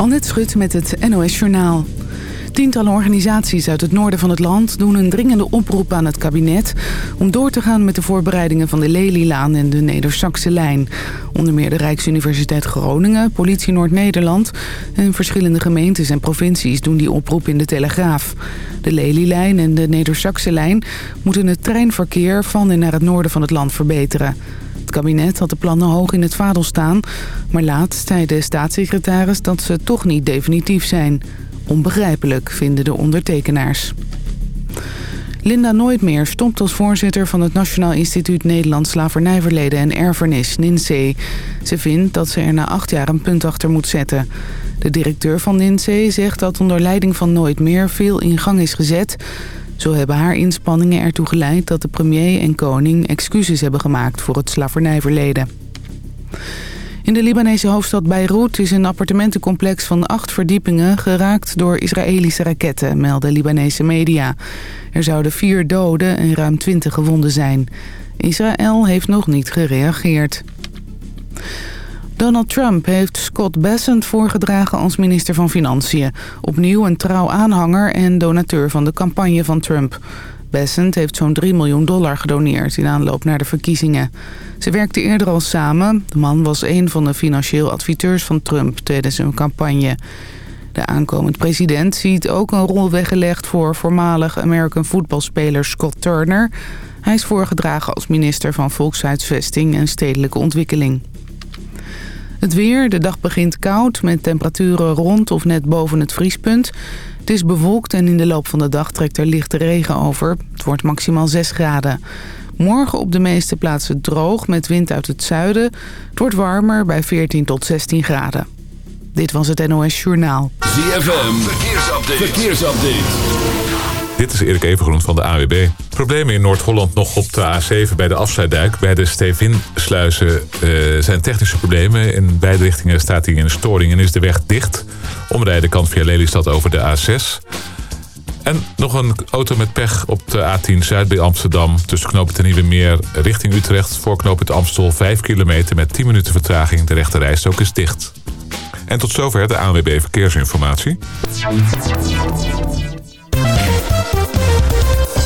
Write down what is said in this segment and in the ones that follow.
Annette Schut met het NOS Journaal. Tientallen organisaties uit het noorden van het land doen een dringende oproep aan het kabinet... om door te gaan met de voorbereidingen van de Lelylaan en de Neder-Saxe lijn. Onder meer de Rijksuniversiteit Groningen, Politie Noord-Nederland... en verschillende gemeentes en provincies doen die oproep in de Telegraaf. De Lelylijn en de Neder-Saxe lijn moeten het treinverkeer van en naar het noorden van het land verbeteren. Het kabinet had de plannen hoog in het vaandel staan... maar laatst zei de staatssecretaris dat ze toch niet definitief zijn. Onbegrijpelijk, vinden de ondertekenaars. Linda Nooitmeer stopt als voorzitter van het Nationaal Instituut Nederlands Slavernijverleden en Erfenis, NINSE. Ze vindt dat ze er na acht jaar een punt achter moet zetten. De directeur van NINSE zegt dat onder leiding van Nooitmeer veel in gang is gezet... Zo hebben haar inspanningen ertoe geleid dat de premier en koning excuses hebben gemaakt voor het slavernijverleden. In de Libanese hoofdstad Beirut is een appartementencomplex van acht verdiepingen geraakt door Israëlische raketten, melden Libanese media. Er zouden vier doden en ruim twintig gewonden zijn. Israël heeft nog niet gereageerd. Donald Trump heeft Scott Bessent voorgedragen als minister van Financiën. Opnieuw een trouw aanhanger en donateur van de campagne van Trump. Bessent heeft zo'n 3 miljoen dollar gedoneerd in aanloop naar de verkiezingen. Ze werkten eerder al samen. De man was een van de financieel adviseurs van Trump tijdens hun campagne. De aankomend president ziet ook een rol weggelegd voor voormalig American voetbalspeler Scott Turner. Hij is voorgedragen als minister van Volkshuisvesting en Stedelijke Ontwikkeling. Het weer, de dag begint koud met temperaturen rond of net boven het vriespunt. Het is bewolkt en in de loop van de dag trekt er lichte regen over. Het wordt maximaal 6 graden. Morgen op de meeste plaatsen droog met wind uit het zuiden. Het wordt warmer bij 14 tot 16 graden. Dit was het NOS Journaal. ZFM, verkeersupdate. verkeersupdate. Dit is Erik Evengroen van de AWB. Problemen in Noord-Holland nog op de A7 bij de afsluitduik. Bij de Stevinsluizen uh, zijn technische problemen. In beide richtingen staat hij in een storing en is de weg dicht. Omrijden kan via Lelystad over de A6. En nog een auto met pech op de A10 Zuid bij Amsterdam. Tussen knooppunt en Nieuwe Meer richting Utrecht. Voor knooppunt Amstel 5 kilometer met 10 minuten vertraging. De rechte rijstok is dicht. En tot zover de ANWB Verkeersinformatie.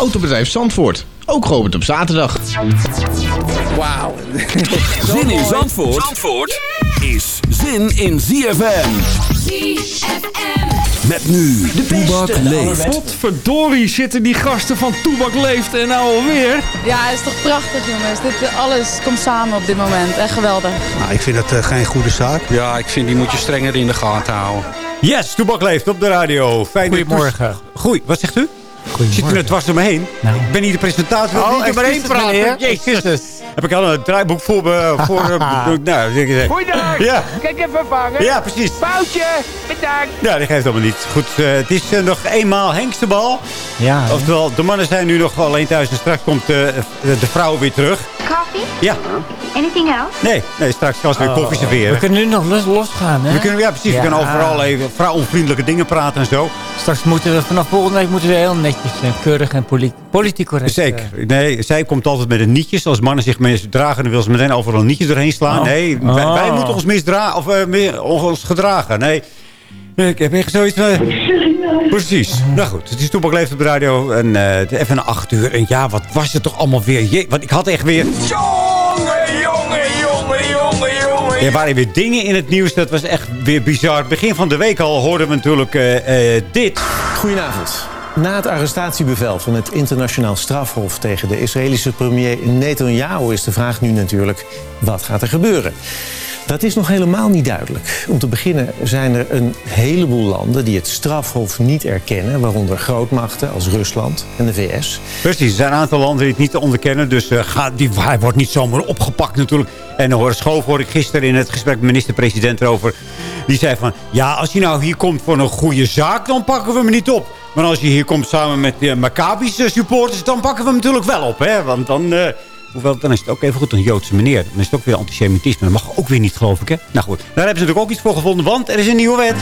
Autobedrijf Zandvoort, ook geopend op zaterdag. Wauw. Zin in Zandvoort, Zandvoort is zin in ZFM. ZFM. Met nu de Toebak leeft. Potverdorie zitten die gasten van Toebak leeft en nou alweer. Ja, het is toch prachtig jongens. Dit, alles komt samen op dit moment. Echt geweldig. Nou, ik vind dat uh, geen goede zaak. Ja, ik vind die moet je strenger in de gaten houden. Yes, Toebak leeft op de radio. Fijn Goedemorgen. Goeie, wat zegt u? Zit u net dwars door me heen? Nou. Ik ben hier de presentator. Oh, niet er maar één praten. Jezus. Heb ik al een draaiboek voor me. Voor, nou, Goeiedag. Ja. Kijk even vangen. Ja, precies. Foutje. Bedankt. Ja, dat geeft allemaal niet. Goed, uh, het is uh, nog eenmaal Hengstebal. Ja. Oftewel, de mannen zijn nu nog alleen thuis. En straks komt uh, de vrouw weer terug. Ja. Anything else? Nee, nee straks kan ze weer koffie serveren. We kunnen nu nog los, losgaan, hè? We kunnen, ja, precies. Ja. We kunnen overal even vrouwonvriendelijke dingen praten en zo. Straks moeten we vanaf volgende week moeten we heel netjes en keurig en poli politiek correct. Zeker. Nee, zij komt altijd met de nietjes. Als mannen zich misdragen, dan wil ze meteen overal nietjes doorheen slaan. Oh. Nee, wij, Oh. wij moeten ons misdragen of uh, meer, ons gedragen. Nee. Ik heb echt zoiets van... Precies. Nou goed, het is Toepak Leeft op de radio. En uh, even een acht uur. En ja, wat was het toch allemaal weer? Je, want ik had echt weer... Jongen, jongen, jongen, jongen, jongen. Er waren weer dingen in het nieuws. Dat was echt weer bizar. Begin van de week al hoorden we natuurlijk uh, uh, dit. Goedenavond. Na het arrestatiebevel van het internationaal strafhof tegen de Israëlische premier Netanyahu is de vraag nu natuurlijk, wat gaat er gebeuren? Dat is nog helemaal niet duidelijk. Om te beginnen zijn er een heleboel landen die het strafhof niet erkennen, waaronder grootmachten als Rusland en de VS. Precies, er zijn een aantal landen die het niet onderkennen. Dus gaat, die, hij wordt niet zomaar opgepakt natuurlijk. En hoor, Schoof hoorde ik gisteren in het gesprek met minister-president erover. Die zei van, ja, als hij nou hier komt voor een goede zaak, dan pakken we hem niet op. Maar als je hier komt samen met de Maccabische supporters... dan pakken we hem natuurlijk wel op, hè. Want dan... eh, Hoewel, dan is het ook even goed een Joodse meneer. Dan is het ook weer antisemitisme. Dat mag ook weer niet, geloof ik, hè? Nou goed, daar hebben ze natuurlijk ook iets voor gevonden, want er is een nieuwe wet.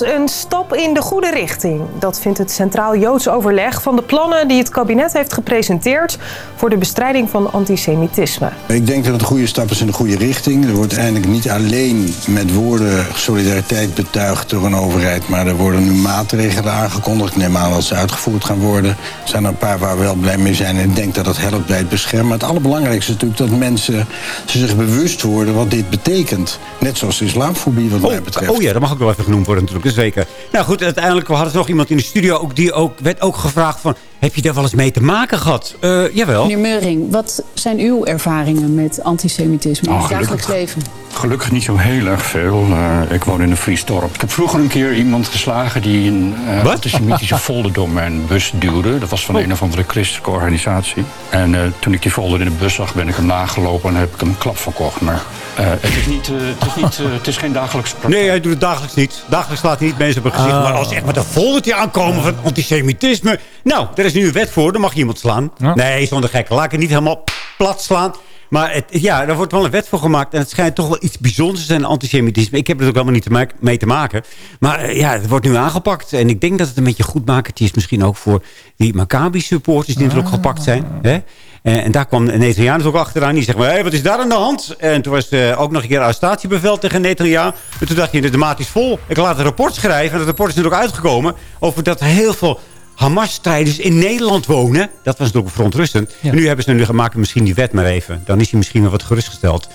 Een stap in de goede richting. Dat vindt het Centraal Joods Overleg van de plannen die het kabinet heeft gepresenteerd voor de bestrijding van antisemitisme. Ik denk dat het een goede stap is in de goede richting. Er wordt eindelijk niet alleen met woorden solidariteit betuigd door een overheid, maar er worden nu maatregelen aangekondigd. Ik neem aan dat ze uitgevoerd gaan worden. Er zijn er een paar waar we wel blij mee zijn en ik denk dat dat helpt bij het beschermen. Maar het allerbelangrijkste is natuurlijk dat mensen zich bewust worden wat dit betekent. Net zoals de islamfobie wat mij betreft. Oh ja, dat mag ook wel even genoemd worden natuurlijk, zeker. Nou goed, uiteindelijk hadden ze nog iemand in de studio... Ook, die ook, werd ook gevraagd van... Heb je daar wel eens mee te maken gehad? Eh, jawel. Meneer Meuring, wat zijn uw ervaringen met antisemitisme in Oh, het dagelijks leven? Gelukkig niet zo heel erg veel. Eh, ik woon in een Friesdorp. Ik heb vroeger een keer iemand geslagen die een eh, antisemitische folder door mijn bus duwde. Dat was van een of andere christelijke organisatie. En eh, toen ik die folder in de bus zag, ben ik hem nagelopen en heb ik hem een klap verkocht. Maar eh, het, is niet, eh, het, is niet, eh, het is geen dagelijkse praktijk. Nee, hij doet het dagelijks niet. Dagelijks laat hij niet mensen op het gezicht. Ah. Maar als echt met een foldertje aankomen van antisemitisme... Nou, er is nu een wet voor. Dan mag je iemand slaan. Nee, zonder gek. Laat ik het niet helemaal plat slaan. Maar het, ja, daar wordt wel een wet voor gemaakt. En het schijnt toch wel iets bijzonders te zijn, antisemitisme. Ik heb er ook helemaal niet te maken, mee te maken. Maar eh, ja, het wordt nu aangepakt. En ik denk dat het een beetje goedmakertje is. Misschien ook voor die Maccabi-supporters die natuurlijk gepakt zijn. Hè? En, en daar kwam Netanyahu ook achteraan. Die zegt, maar, hey, wat is daar aan de hand? En toen was er ook nog een keer een arrestatiebevel tegen Netanyahu. En toen dacht hij, de maat is vol. Ik laat een rapport schrijven. En dat rapport is natuurlijk uitgekomen. Over dat heel veel Hamas-strijders in Nederland wonen. Dat was natuurlijk verontrustend. En nu hebben ze nu gemaakt misschien die wet maar even. Dan is hij misschien wel wat gerustgesteld.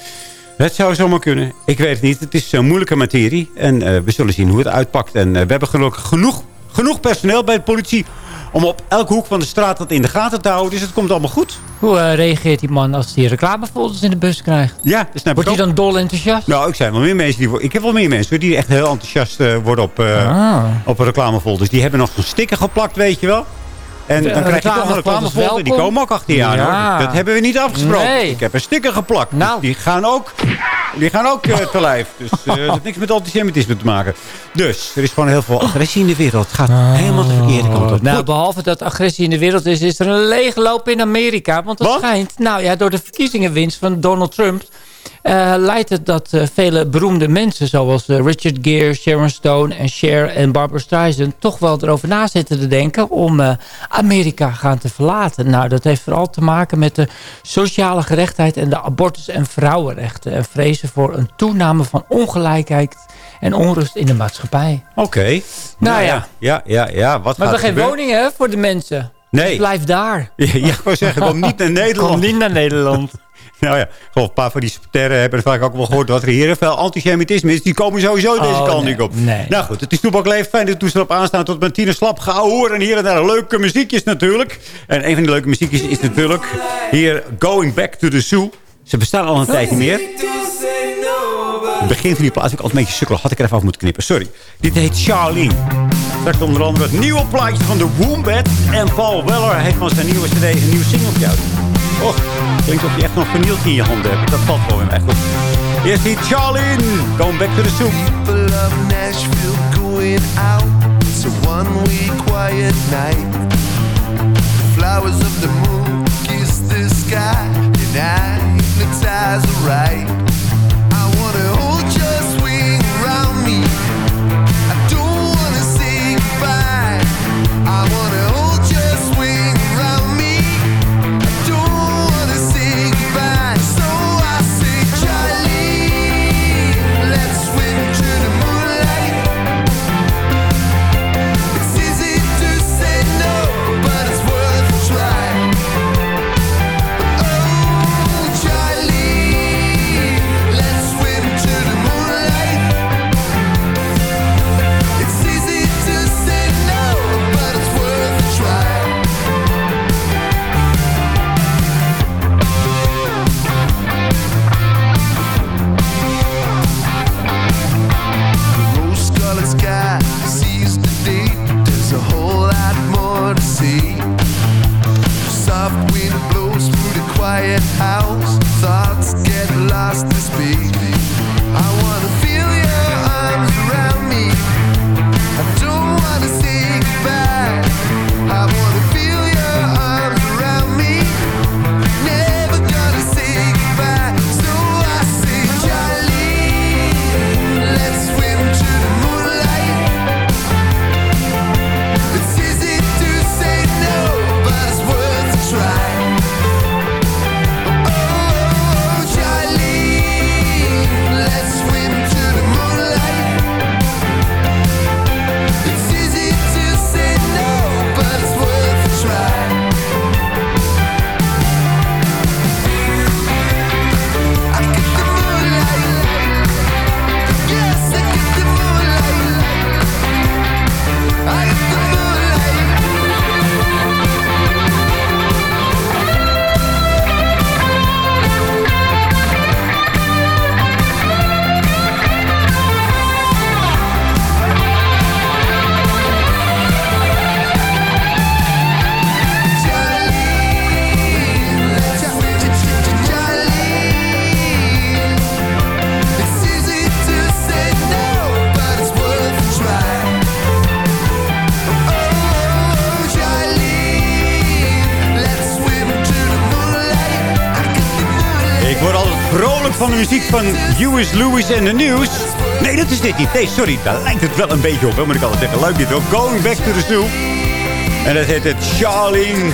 Het zou zomaar kunnen. Ik weet het niet. Het is een moeilijke materie. En eh, we zullen zien hoe het uitpakt. En eh, we hebben gelukkig genoeg, genoeg personeel bij de politie... om op elke hoek van de straat dat in de gaten te houden. Dus het komt allemaal goed. Hoe eh, reageert die man als hij reclamefolders in de bus krijgt? Ja, dat snap Wordt hij dan dol enthousiast? Nou, ik, zijn wel meer mensen die, ik heb wel meer mensen die echt heel enthousiast eh, worden op, eh Ah. op reclamefolders. Die hebben nog een sticker geplakt, weet je wel. En dan krijg je toch een reclamefolder. Die komen ook achter je aan. Ja. Hoor. Dat hebben we niet afgesproken. Nee. Ik heb een sticker geplakt. Dus Nou. die gaan ook, die gaan ook eh, te lijf. Dus eh, dat heeft niks met antisemitisme te maken. Dus er is gewoon heel veel agressie in de wereld. Het gaat helemaal de verkeerde kant op. Nou, Goed. behalve dat agressie in de wereld is, is er een leegloop in Amerika. Want het schijnt, nou ja, door de verkiezingenwinst van Donald Trump... eh, leidt het dat eh, vele beroemde mensen zoals eh, Richard Gere, Sharon Stone en Cher en Barbara Streisand... toch wel erover na zitten te denken om Amerika gaan te verlaten. Nou, dat heeft vooral te maken met de sociale gerechtheid en de abortus- en vrouwenrechten. En vrezen voor een toename van ongelijkheid en onrust in de maatschappij. Oké. Nou ja. ja. Ja, ja, ja. Wat Maar we hebben er geen woningen hè, voor de mensen. Nee. Dus blijf daar. Ja, ja, ik wou zeggen, kom niet naar Nederland. Kom niet naar Nederland. Nou ja, geloof een paar van die sterren hebben er vaak ook wel gehoord... dat er hier heel veel antisemitisme is. Die komen sowieso deze Oh, kant nee, niet op. nee. Nou goed, het is toepak leef. Fijn dat toestel op aanstaan tot met tien slap gehouden. En hier en daar leuke muziekjes natuurlijk. En een van die leuke muziekjes is natuurlijk... hier Going Back to the Zoo. Ze bestaan al een tijd niet meer. Het begin van die plaats ik altijd een beetje sukkelen. Had ik er even af moeten knippen. Sorry. Dit heet Charlene. Straks onder andere het nieuwe plaatje van de Wombat. En Paul Weller heeft van zijn nieuwe cd een nieuw singeltje uit. Och, klinkt of je echt nog vernield in je handen hebt. Dat valt wel in mij goed. Eerst die Charlene. Going back to the soup. People of Nashville going out. It's a one-way quiet night. Flowers of the moon kiss the sky. And I hypnotize the right. Van de muziek van Lewis Lewis en the News. Nee, dat is dit niet. Nee, sorry, daar lijkt het wel een beetje op. Hè, moet ik altijd zeggen. Leuk dit wel. Going Back to the Zoo. En dat heet het Charlene.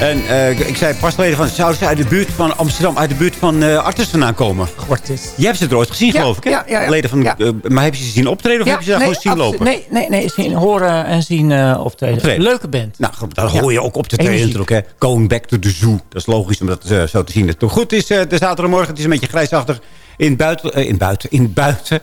En eh, ik zei pas geleden van, zouden ze uit de buurt van Amsterdam, uit de buurt van uh, Artes vandaan komen? Artes. Jij hebt ze er ooit gezien, Ja, geloof ik, hè? ja, ja, ja. Leden van, Ja. eh, maar heb je ze zien optreden of heb je ze daar nee, gewoon zien lopen? Nee, nee, nee. Zien, horen en zien eh optreden. Optreden. Leuke band. Nou, daar hoor je ook op te treden natuurlijk. Hè. Going back to the zoo. Dat is logisch om dat eh, zo te zien. Hoe goed is eh, de zaterdagmorgen. Het is een beetje grijsachtig in buiten. eh, in buiten. In buiten.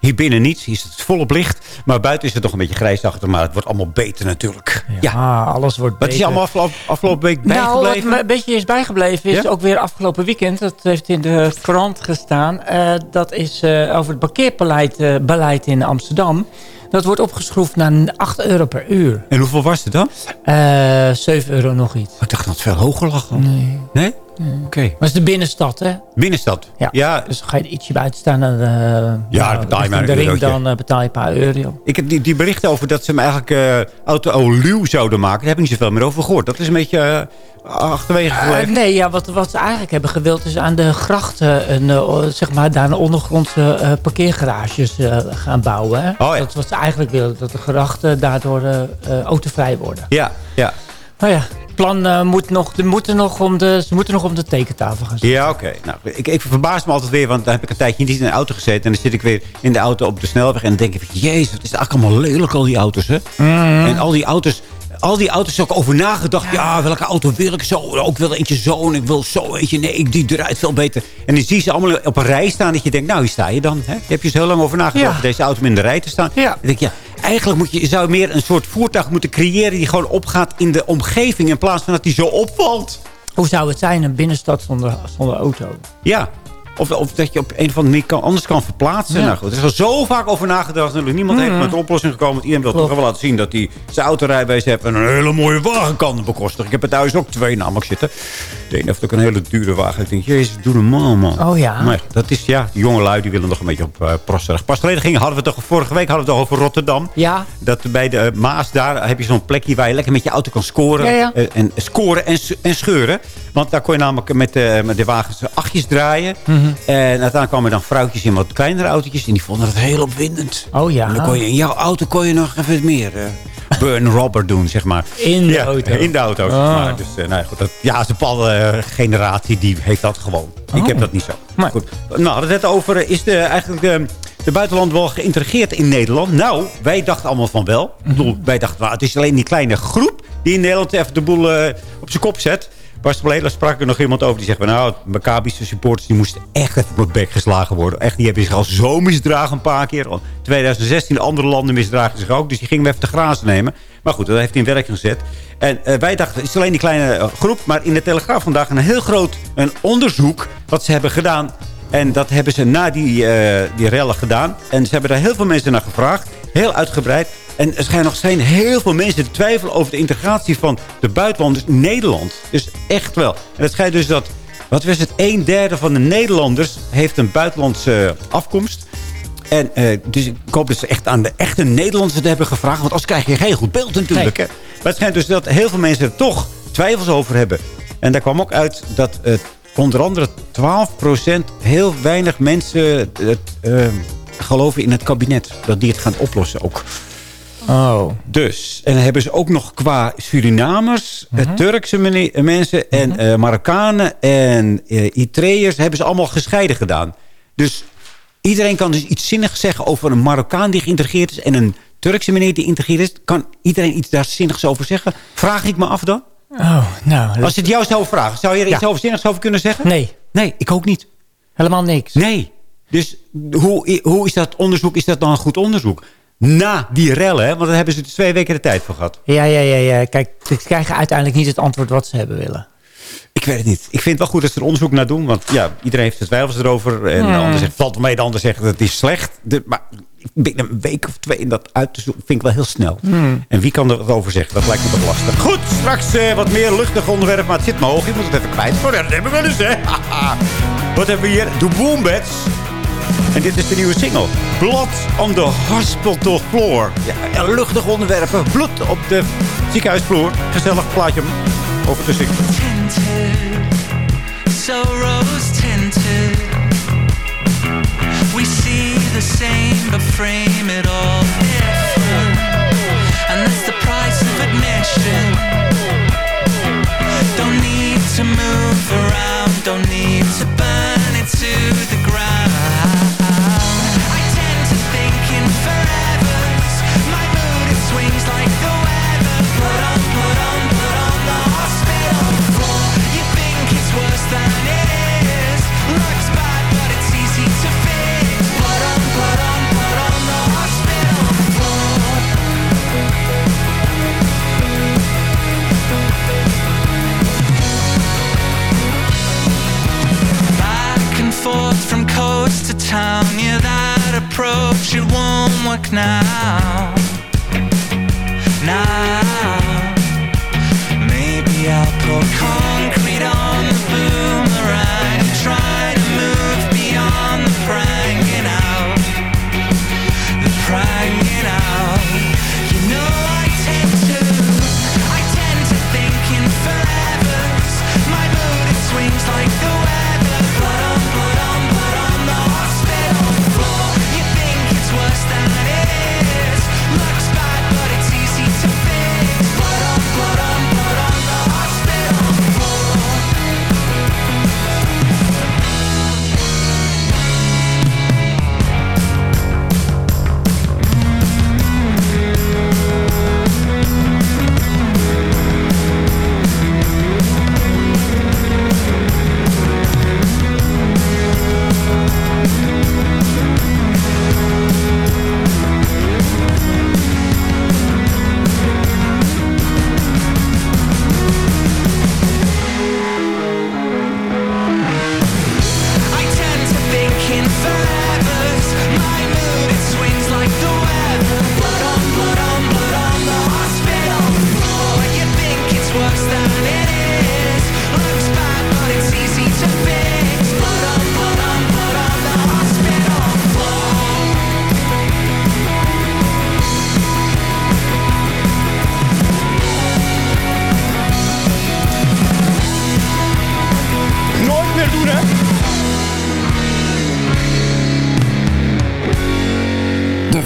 Hier binnen niet. Hier is het volop licht. Maar buiten is het nog een beetje grijsachtig. Maar het wordt allemaal beter natuurlijk. Ja. Alles wordt Wat is beter. allemaal afgelopen, afgelopen week Nou, wat bijgebleven? me een beetje is bijgebleven is Ja? ook weer afgelopen weekend. Dat heeft in de krant gestaan. Eh, dat is eh, over het parkeerbeleid eh, beleid in Amsterdam. Dat wordt opgeschroefd naar 8 euro per uur. En hoeveel was het dan? Eh 7 euro nog iets. Ik dacht dat het veel hoger lag. dan. Nee. Nee? Oké. Maar het is de binnenstad, hè? Binnenstad? Ja. Ja. Dus ga je er ietsje buiten staan... Dan, eh, Ja, nou, dan betaal je maar richting de een ring, dan eh, betaal je een paar euro. Ik heb die, die berichten over dat ze hem eigenlijk eh auto-oluw zouden maken. Daar heb ik niet zoveel meer over gehoord. Dat is een beetje achterwege gebleven. nee, ja, wat, wat ze eigenlijk hebben gewild is aan de grachten... Een, zeg maar, daar een ondergrondse parkeergarages gaan bouwen. Hè? Oh, ja. Dat is wat ze eigenlijk willen. Dat de grachten daardoor autovrij worden. Ja, ja. Maar ja, het plan eh, moet nog, de, moeten nog om de, ze moeten nog om de tekentafel gaan zitten. Ja, oké. Nou, ik, ik verbaas me altijd weer, want dan heb ik een tijdje niet in de auto gezeten. En dan zit ik weer in de auto op de snelweg. En dan denk ik, van, jezus, wat is het eigenlijk allemaal lelijk, al die auto's, hè? En al die auto's, al die auto's ook over nagedacht. Ja. welke auto wil ik zo? Ook wel eentje zo en ik wil zo eentje. Nee, ik- die eruit veel beter. En dan zie je ze allemaal op een rij staan. Dat je denkt, nou, hier sta je dan. Hè? Je hebt je zo heel lang over nagedacht Ja. deze auto in de rij te staan. Ja. Dan denk je, ja, eigenlijk moet je, je zou meer een soort voertuig moeten creëren... die gewoon opgaat in de omgeving... in plaats van dat die zo opvalt. Hoe zou het zijn, een binnenstad zonder, zonder auto? Ja. Of, of dat je op een of andere manier kan, anders kan verplaatsen. Ja. Nou goed, er is al zo vaak over nagedacht. Niemand heeft Mhm. met een oplossing gekomen. Iedereen wil toch wel laten zien dat hij zijn autorijbewijs heeft. En een hele mooie wagen kan bekostigen. Ik heb er thuis ook twee namelijk zitten. De ene heeft ook een hele dure wagen. Ik denk, jezus, doe normaal man. Oh ja. Maar dat is, ja, die jonge lui die willen nog een beetje op uh. Pas geleden gingen, hadden we toch, vorige week hadden we het toch over Rotterdam. Ja. Dat bij de eh, Maas daar heb je zo'n plekje waar je lekker met je auto kan scoren. Ja, ja. Eh, en scoren en, scheuren. Want daar kon je namelijk met, eh, met de wagens achtjes draaien. Mhm. En uiteindelijk kwamen dan vrouwtjes in wat kleinere autootjes. En die vonden het heel opwindend. Oh ja. En dan kon je in jouw auto kon je nog even meer eh, burn robber doen, zeg maar. In de Ja, auto. In de auto, zeg Oh. maar. Dus, eh, nou ja, goed, dat, ja, een bepaalde eh, generatie die heeft dat gewoon. Ik heb Oh. dat niet zo. Goed. Nou, het net over, is de, eigenlijk de, de buitenland wel geïntegreerd in Nederland? Nou, wij dachten allemaal van wel. Ik bedoel, wij dachten, nou, het is alleen die kleine groep die in Nederland even de boel op zijn kop zet. Pas geleden sprak er nog iemand over die zegt... nou, Maccabische supporters die moesten echt op het bek geslagen worden. Echt, die hebben zich al zo misdragen een paar keer. Al 2016 andere landen misdragen zich ook. Dus die gingen we even te grazen nemen. Maar goed, dat heeft hij in werking gezet. En eh, wij dachten, het is alleen die kleine eh, groep. Maar in de Telegraaf vandaag een heel groot een onderzoek... wat ze hebben gedaan. En dat hebben ze na die, eh, die rellen gedaan. En ze hebben daar heel veel mensen naar gevraagd. Heel uitgebreid. En er schijnen nog zijn heel veel mensen te twijfelen over de integratie van de buitenlanders in Nederland. Dus echt wel. En het schijnt dus dat, wat was het, een derde van de Nederlanders heeft een buitenlandse afkomst. En eh, dus ik hoop dat ze echt aan de echte Nederlanders het hebben gevraagd. Want anders krijg je geen goed beeld natuurlijk. Hè? Maar het schijnt dus dat heel veel mensen er toch twijfels over hebben. En daar kwam ook uit dat eh, onder andere 12% heel weinig mensen het, eh, geloven in het kabinet. Dat die het gaan oplossen ook. Oh. Dus, en dan hebben ze ook nog qua Surinamers, eh, Turkse mene- eh, mensen en eh, Marokkanen en Eritreërs hebben ze allemaal gescheiden gedaan. Dus iedereen kan dus iets zinnigs zeggen over een Marokkaan die geïntegreerd is en een Turkse meneer die geïntegreerd is. Kan iedereen iets daar zinnigs over zeggen? Vraag ik me af dan? Oh, nou. Als het jou zou vragen, zou je er Ja. iets over zinnigs over kunnen zeggen? Nee. Nee, ik ook niet. Helemaal niks. Nee. Dus hoe, hoe is dat onderzoek? Is dat dan een goed onderzoek? Na die rellen, hè? want daar hebben ze dus twee weken de tijd voor gehad. Ja, ja, ja, ja. Kijk, ze krijgen uiteindelijk niet het antwoord wat ze hebben willen. Ik weet het niet. Ik vind het wel goed dat ze er onderzoek naar doen. Want ja, iedereen heeft zijn twijfels erover. En de ander zegt, valt wel mee. De ander zegt, het is slecht. De, maar binnen een week of twee in dat uit te zoeken, vind ik wel heel snel. Hmm. En wie kan er wat over zeggen? Dat lijkt me toch lastig. Goed, straks eh, wat meer luchtig onderwerp. Maar het zit me hoog. Je moet het even kwijt. Oh, ja, dat hebben we wel eens, hè. wat hebben we hier? De Wombats. En dit is de nieuwe single. Blood on the hospital floor. Ja, luchtig onderwerpen. Bloed op de ziekenhuisvloer. Gezellig plaatje over de ziekte. So rose tinted We see the same but frame it all Now,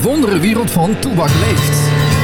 wondere wereld van Toebak leeft.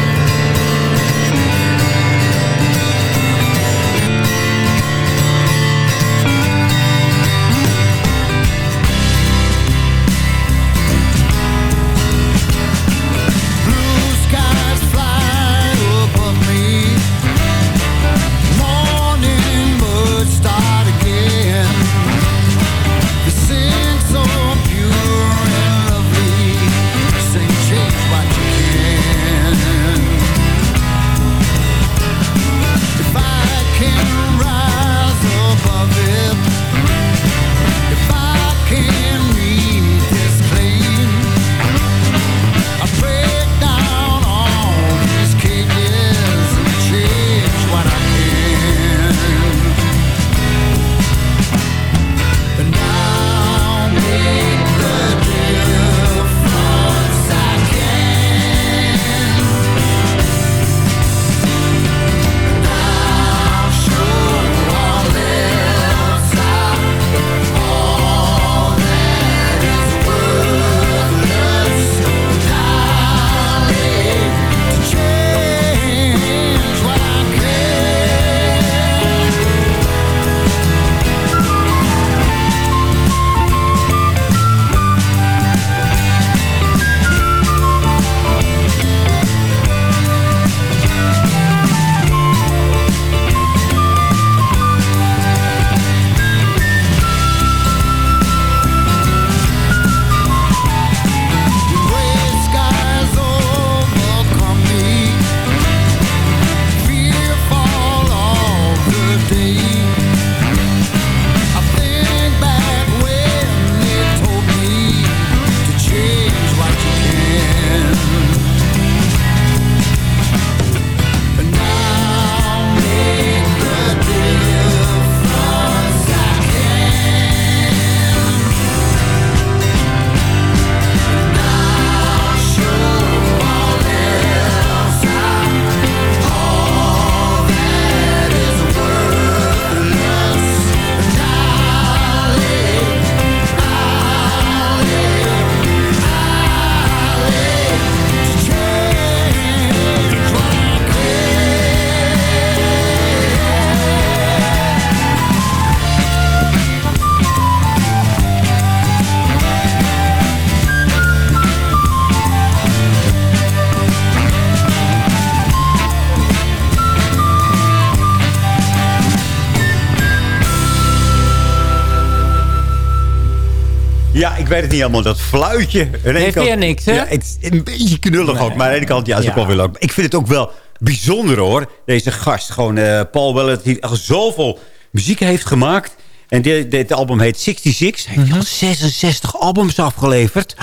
Weet het niet helemaal. Dat fluitje. Aan Heeft kant- weer niks, hè? Ja, het is een beetje knullig ook. Maar aan de ene kant, ja, is ook wel weer leuk. Ik vind het ook wel bijzonder, hoor. Deze gast, gewoon eh, Paul Weller, die echt zoveel muziek heeft gemaakt. En dit, dit album heet 66. Hij heeft al 66 albums afgeleverd.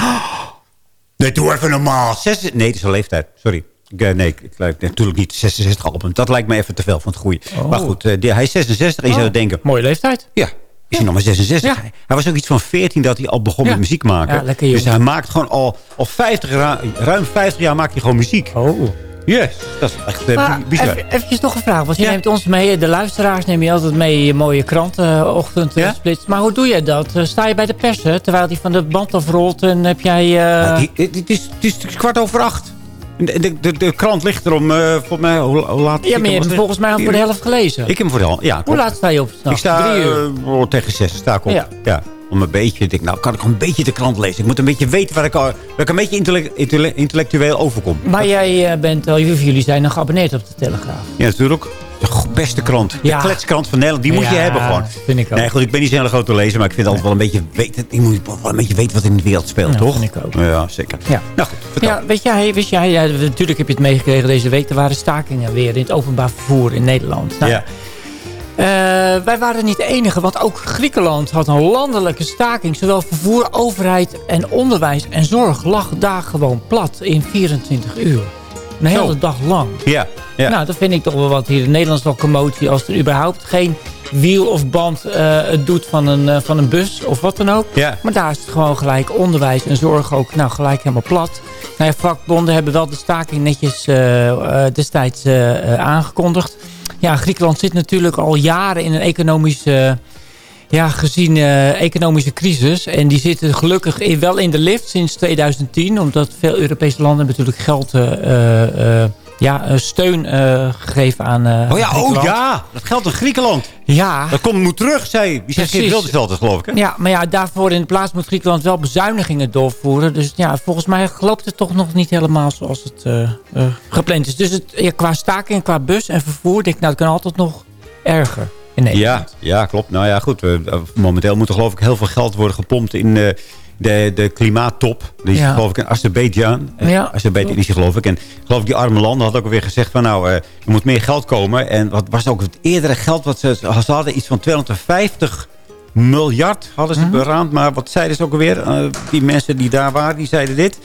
Nee, doe even normaal. Zes, nee, het is een leeftijd. Sorry. Eh, nee, ik, ik, ik- natuurlijk niet 66 albums. Dat lijkt me even te veel van het goede. Maar goed, eh, die- hij is 66 en je zou denken... Mooie leeftijd. Ja, is hij nog maar 66. Hij, hij was ook iets van 14 dat hij al begon met muziek maken. Ja, dus hij maakt gewoon al, al 50, ra- ruim 50 jaar maakt hij gewoon muziek. Oh. Yes, dat is echt eh, bizar. even, nog een vraag. Want je neemt ons mee, de luisteraars neem je altijd mee je mooie krantenochtend Maar hoe doe jij dat? Eh, Sta je bij de pers, hè, terwijl die van de band afrolt en heb jij... eh, die- het, is, het is kwart over acht. De, de, de, krant ligt er om, volgens mij, hoe, hoe laat? ja, maar je hebt hem volgens mij al voor de helft gelezen. Ik heb hem voor de helft, ja. Hoe klopt. laat sta je op? Ik sta Drie uur. eh, tegen zes sta ik op. Ja. Ja. Om een beetje, ik denk, nou kan ik een beetje de krant lezen. Ik moet een beetje weten waar ik, waar ik een beetje intelle- intelle- intellectueel overkom. Maar jij eh, bent, jullie zijn dan geabonneerd op de Telegraaf. Ja, natuurlijk. De beste krant. De Ja. kletskrant van Nederland. Die moet je hebben gewoon. vind ik ook. Nee, goed, ik ben niet zo'n hele grote lezer. Maar ik vind altijd wel een beetje weten. Ik moet wel een beetje weten wat in de wereld speelt, Ja, toch? vind ik ook. Ja, zeker. Ja. Nou goed, vertel. Ja, weet jij, wist jij ja, natuurlijk heb je het meegekregen deze week. Er waren stakingen weer in het openbaar vervoer in Nederland. Nou, ja. Eh, wij waren niet de enige, want ook Griekenland had een landelijke staking. Zowel vervoer, overheid en onderwijs en zorg lag daar gewoon plat in 24 uur. Een hele Zo. dag lang. Ja, ja. Nou, dat vind ik toch wel wat hier in Nederlands nog commotie. Als er überhaupt geen wiel of band eh, het doet van een, eh, van een bus of wat dan ook. Ja. Maar daar is het gewoon gelijk onderwijs en zorg ook nou, gelijk helemaal plat. Nou ja, vakbonden hebben wel de staking netjes eh, destijds aangekondigd. Ja, Griekenland zit natuurlijk al jaren in een economische... ja, gezien eh, economische crisis. En die zitten gelukkig in, wel in de lift sinds 2010. Omdat veel Europese landen natuurlijk geld... eh, eh, ja, steun eh, gegeven aan eh Oh ja, oh ja. Dat geldt in Griekenland. Ja. Dat komt moet terug, zei Wie zegt Wilders altijd, geloof ik. Hè? Ja, maar ja, daarvoor in de plaats moet Griekenland wel bezuinigingen doorvoeren. Dus ja, volgens mij loopt het toch nog niet helemaal zoals het gepland is. Dus het, ja, qua staking, qua bus en vervoer, denk ik, nou, het kan altijd nog erger in Nederland. Ja, ja, klopt. Nou ja, goed. we- momenteel moet er geloof ik heel veel geld worden gepompt in eh, de, de klimaattop. Die is Ja. geloof ik in Azerbeidzjan. Eh, Ja. Azerbeidzjan is geloof ik. En geloof ik die arme landen had ook alweer gezegd van nou, eh, er moet meer geld komen. En wat was ook het eerdere geld wat ze, ze hadden? Iets van 250 miljard hadden ze Mhm. beraamd. Maar wat zeiden ze ook alweer? Eh, die mensen die daar waren, die zeiden dit.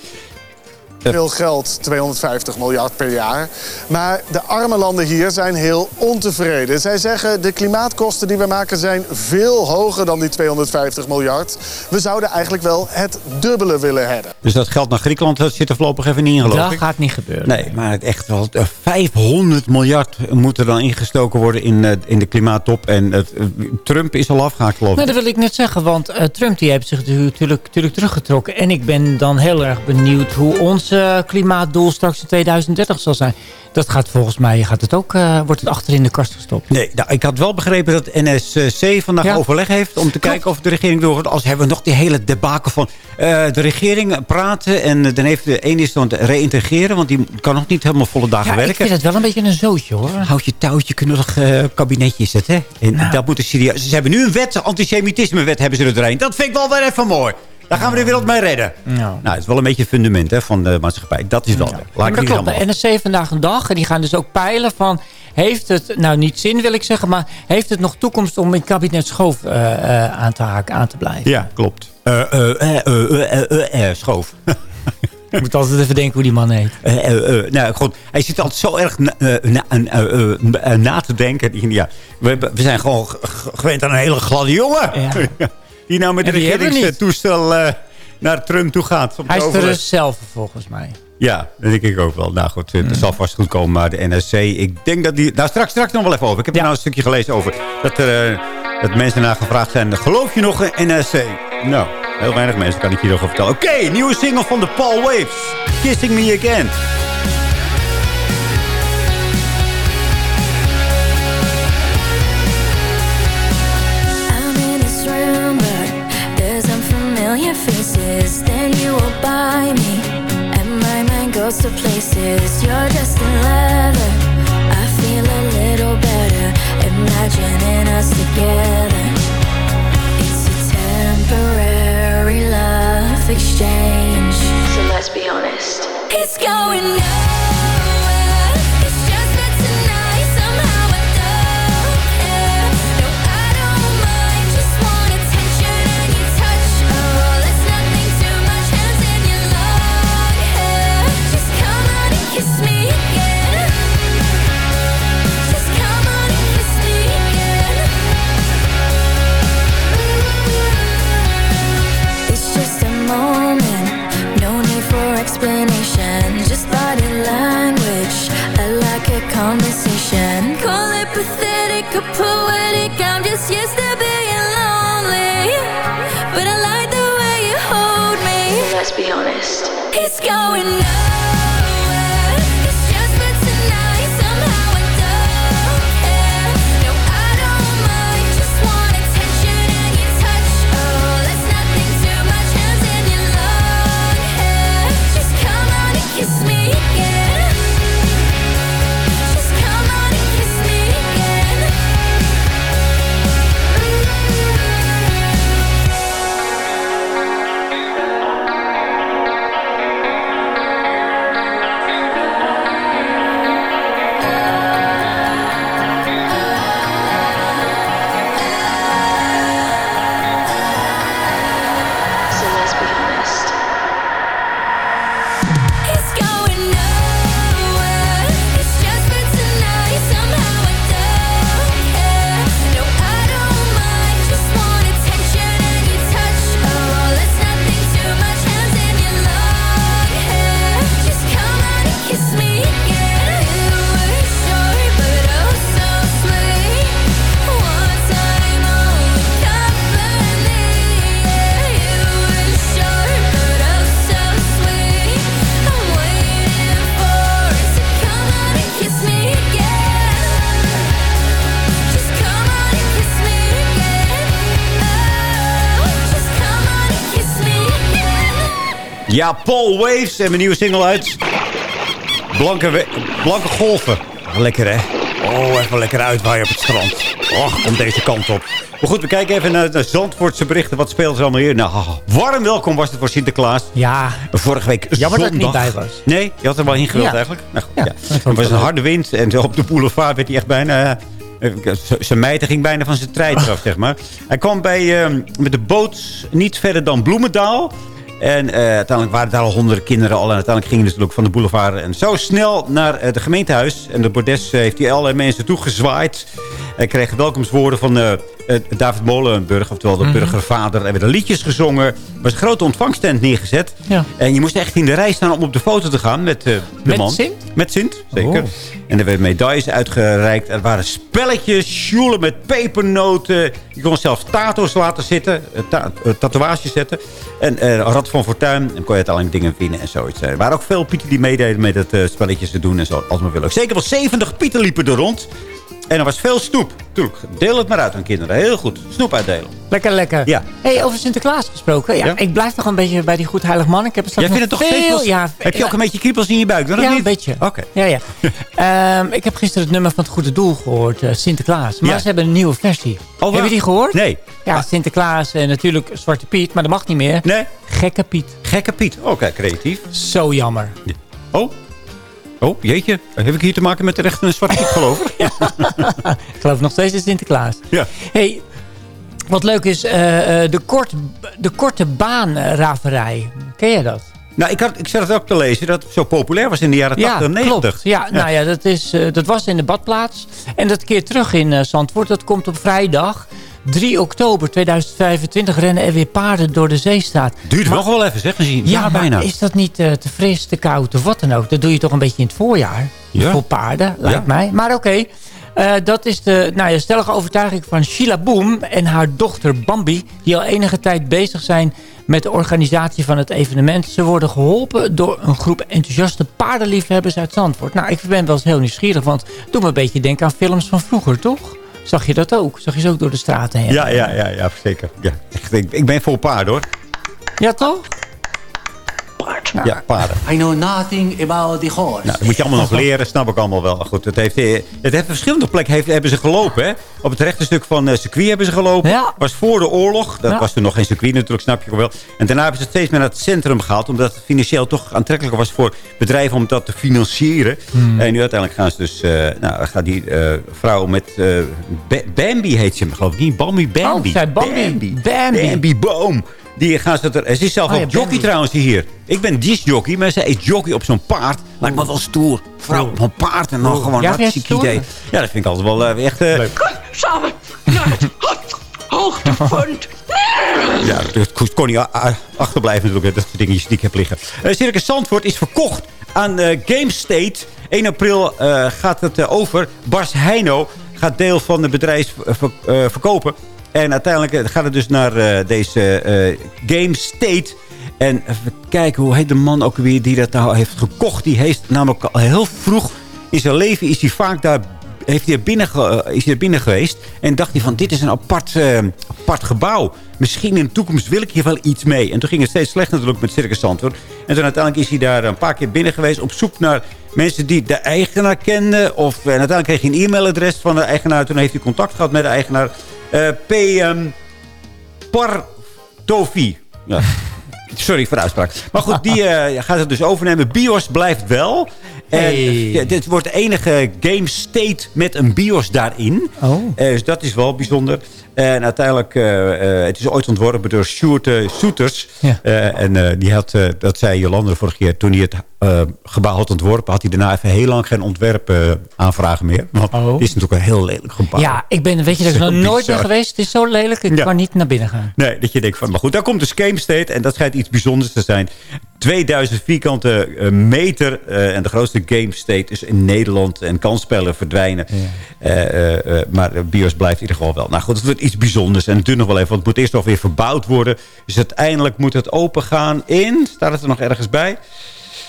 Veel geld, 250 miljard per jaar. Maar de arme landen hier zijn heel ontevreden. Zij zeggen de klimaatkosten die we maken zijn veel hoger dan die 250 miljard. We zouden eigenlijk wel het dubbele willen hebben. Dus dat geld naar Griekenland dat zit er voorlopig even niet in geloof Dat ik. gaat niet gebeuren. Nee, maar het echt wel eh, 500 miljard moet er dan ingestoken worden in, eh, in de klimaattop. En het, eh, Trump is al afgehaakt, geloof ik. Nou, dat wil ik net zeggen, want eh, Trump die heeft zich natuurlijk, natuurlijk teruggetrokken. En ik ben dan heel erg benieuwd hoe ons eh, klimaatdoel straks in 2030 zal zijn. Dat gaat volgens mij, gaat het ook, eh, wordt het achter in de kast gestopt. Nee, nou, ik had wel begrepen dat NSC vandaag Ja. overleg heeft... om te kijken of de regering doorgaat. Als hebben we nog die hele debakel van eh, de regering praten... en eh, dan heeft de een is dan te reïntegreren... want die kan nog niet helemaal volle dagen Ja, ik werken. vind het wel een beetje een zootje hoor. Houd je touwtje, knullig eh, kabinetje is het, hè? En Nou. dat moet een serieus... Ze hebben nu een wet, antisemitisme-wet hebben ze er doorheen. Dat vind ik wel weer even mooi. Daar gaan we de wereld mee redden. Nou. Nou, het is wel een beetje het fundament hè, van de maatschappij. Dat is wel. Laat Ja, ik maar dat klopt. De NSC vandaag een dag. En die gaan dus ook peilen van... Heeft het, nou niet zin wil ik zeggen... maar heeft het nog toekomst om in kabinet Schoof eh, eh, aan te haken, aan te blijven? Ja, klopt. Eh, eh, eh, eh, eh, eh, eh, schoof. Ik moet altijd even denken hoe die man heet. Eh, eh, eh, nou, goed. Hij zit altijd zo erg na, eh, na, eh, eh, eh, na te denken. Ja, we, zijn gewoon gewend aan een hele gladde jongen. Die nou met En het die hebben we niet. regeringstoestel eh, naar Trump toe gaat. Hij is rust zelf volgens mij. Ja, dat denk ik ook wel. Nou goed, het zal vast goed komen. Maar de NSC, ik denk dat die... Nou, straks, straks nog wel even over. Ik heb er nou een stukje gelezen over. Dat, er, eh, dat mensen naar gevraagd zijn. Geloof je nog in NSC? Nou, heel weinig mensen kan ik hier nog over vertellen. Oké, nieuwe single van de Paul Waves. Kissing Me Again. I'm in this room, but there's unfamiliar faces. Then you will buy me, goes to places. You're just in leather. I feel a little better. Imagining us together. It's a temporary love exchange. So let's be honest. It's going up. Pathetic or poetic. I'm just used to being lonely. But I like the way you hold me. Let's be honest. It's going nowhere. Ja, Paul Waves en mijn nieuwe single uit. Blanke, blanke golven. Ah, Lekker, hè? Oh, even lekker uitwaaien op het strand. Och, kom deze kant op. Maar goed, we kijken even naar de Zandvoortse berichten. Wat speelt er allemaal hier? Nou, warm welkom was het voor Sinterklaas. Ja. Vorige week Jammer dat ik niet bij was. Nee, je had er wel in gewild Ja. eigenlijk. Nou, goed, Ja, ja. Er was een harde wind en op de boulevard werd hij echt bijna... eh, Zijn mijten ging bijna van zijn trein af, zeg maar. Hij kwam bij, eh, met de boot niet verder dan Bloemendaal. En eh, uiteindelijk waren daar al honderden kinderen al. En uiteindelijk gingen ze natuurlijk van de boulevard. En zo snel naar het de gemeentehuis. En de bordes eh, heeft hij allerlei mensen toegezwaaid. Hij kreeg welkomstwoorden van eh, David Molenburg. Oftewel de Mhm. burgervader. Er werden liedjes gezongen. Er was een grote ontvangsttent neergezet. Ja. En je moest echt in de rij staan om op de foto te gaan met eh, de Met man. Sint? Met Sint, zeker. Oh. En er werden medailles uitgereikt. Er waren spelletjes, sjoelen met pepernoten. Je kon zelfs tato's laten zitten. ta tatoeages zetten. En eh Rad van Fortuin. En kon je uiteindelijk dingen winnen en zoiets. Er waren ook veel pieten die meededen met het spelletjes te doen. En zo, als maar willen. Zeker wel 70 pieten liepen er rond. En er was veel snoep. Tuurlijk, deel het maar uit aan kinderen. Heel goed. Snoep uitdelen. Lekker, lekker. Ja. Hey, over Sinterklaas gesproken. Ja, Ja? Ik blijf toch een beetje bij die goed heilig man. Ik heb straks Jij vindt het toch steeds veel... wel- Ja, Heb je ook een beetje kriebels in je buik? dan, Ja, niet? een beetje. Oké. Ja, ja. Ehm, ik heb gisteren het nummer van het Goede Doel gehoord, eh, Sinterklaas. Maar Ja. ze hebben een nieuwe versie. waar? Heb je die gehoord? Nee. Ja, Sinterklaas en natuurlijk Zwarte Piet, maar dat mag niet meer. Nee. Gekke Piet. Gekke Piet. Oké, creatief. Zo jammer. Oh. Oh, jeetje. Heb ik hier te maken met de rechter en zwarte Piet, geloof ik? Ik geloof nog steeds in Sinterklaas. Ja. Hey, wat leuk is, eh, eh, de, kort, de korte baanraverij. Ken jij dat? Nou, ik, had, ik zat het ook te lezen dat het zo populair was in de jaren 80 en 90. Klopt. Ja, Nou ja, dat, is, eh, dat was in de badplaats. En dat keert terug in Zandvoort. Dat komt op vrijdag. 3 oktober 2025 rennen er weer paarden door de Zeestraat. Duurt nog wel even, zeg. Ja, Ja, maar bijna. is dat niet eh, te fris, te koud of wat dan ook? Dat doe je toch een beetje in het voorjaar. Ja. Voor paarden, lijkt Ja. mij. Maar oké, eh, dat is de nou ja, stellige overtuiging van Sheila Boom en haar dochter Bambi... die al enige tijd bezig zijn met de organisatie van het evenement. Ze worden geholpen door een groep enthousiaste paardenliefhebbers uit Zandvoort. Nou, ik ben wel eens heel nieuwsgierig, want het doet me een beetje denken aan films van vroeger, toch? Zag je dat ook? Zag je ze ook door de straten heen? Ja, ja, ja, ja, zeker. Ja, echt, ik, ik ben voor paarden, hoor. Ja, toch? Ja, paarden. I know nothing about the horse. Nou, dat moet je allemaal nog leren, snap ik allemaal wel. Goed, het heeft, eh, het heeft verschillende plekken heeft, hebben ze gelopen. Hè? Op het rechte stuk van eh circuit hebben ze gelopen. Ja. was voor de oorlog. Dat Ja. was toen nog geen circuit natuurlijk, snap je wel. En daarna hebben ze het steeds meer naar het centrum gehaald. Omdat het financieel toch aantrekkelijker was voor bedrijven om dat te financieren. Hmm. En nu uiteindelijk gaan ze dus... eh, nou, gaat die eh, vrouw met... eh, Ba- Bambi heet ze, geloof ik niet. Bambi, Bambi. Oh, zei Bambi. Bambi. Bambi. Bambi Boom. Die gaan ze er, ze is zelf Oh ook jockey trouwens hier. Ik ben discjockey, maar zij is jockey op zo'n paard. Lijkt me wel stoer. Vrouw op een paard en dan Oh. gewoon Ja, een het idee. Ja, dat vind ik altijd wel eh, echt... eh, Samen naar het hoogtepunt. ja, het kon niet achterblijven natuurlijk. Dat soort dingetjes die ik heb liggen. Eh Circus Zandvoort is verkocht aan eh Game State. 1 april eh, gaat het over. Bas Heino gaat deel van het bedrijf ver- verkopen. En uiteindelijk eh, gaat het dus naar eh, deze eh, Game State. En even kijken, hoe heet de man ook weer die dat nou heeft gekocht? Die heeft namelijk al heel vroeg in zijn leven is hij vaak daar heeft hij er binnen, is hij er binnen geweest. En dacht hij van, dit is een apart, apart gebouw. Misschien in de toekomst wil ik hier wel iets mee. En toen ging het steeds slecht natuurlijk met Circus Zandvoort. En toen uiteindelijk is hij daar een paar keer binnen geweest... op zoek naar mensen die de eigenaar kenden. Of, en uiteindelijk kreeg hij een e-mailadres van de eigenaar. Toen heeft hij contact gehad met de eigenaar. Eh P. Partovi. Ja. Sorry voor de uitspraak. Maar goed, die eh, gaat het dus overnemen. BIOS blijft wel. En ja, dit wordt de enige game state met een BIOS daarin. Oh. Eh, dus dat is wel bijzonder. En uiteindelijk, eh, eh, het is ooit ontworpen door Sjoerd eh, Soeters. Ja. Eh, en eh, die had, eh, dat zei Jolande vorige keer, toen hij het eh, gebouw had ontworpen... had hij daarna even heel lang geen ontwerpaanvragen meer. Want het is natuurlijk een heel lelijk gebouw. Ja, ik ben, weet je dat Zo nog nooit bizar. geweest? Het is zo lelijk, ik Ja. kan niet naar binnen gaan. Nee, dat je denkt van, maar goed, daar komt dus Game State. En dat schijnt iets bijzonders te zijn. 2000 vierkante eh, meter. eh, en de grootste Game State is in Nederland. En kansspellen verdwijnen. Eh, eh, eh, maar de BIOS blijft in ieder geval wel. Nou goed, het wordt iets bijzonders. En het duurt nog wel even, want het moet eerst nog weer verbouwd worden. Dus uiteindelijk moet het open gaan in... Staat het er nog ergens bij?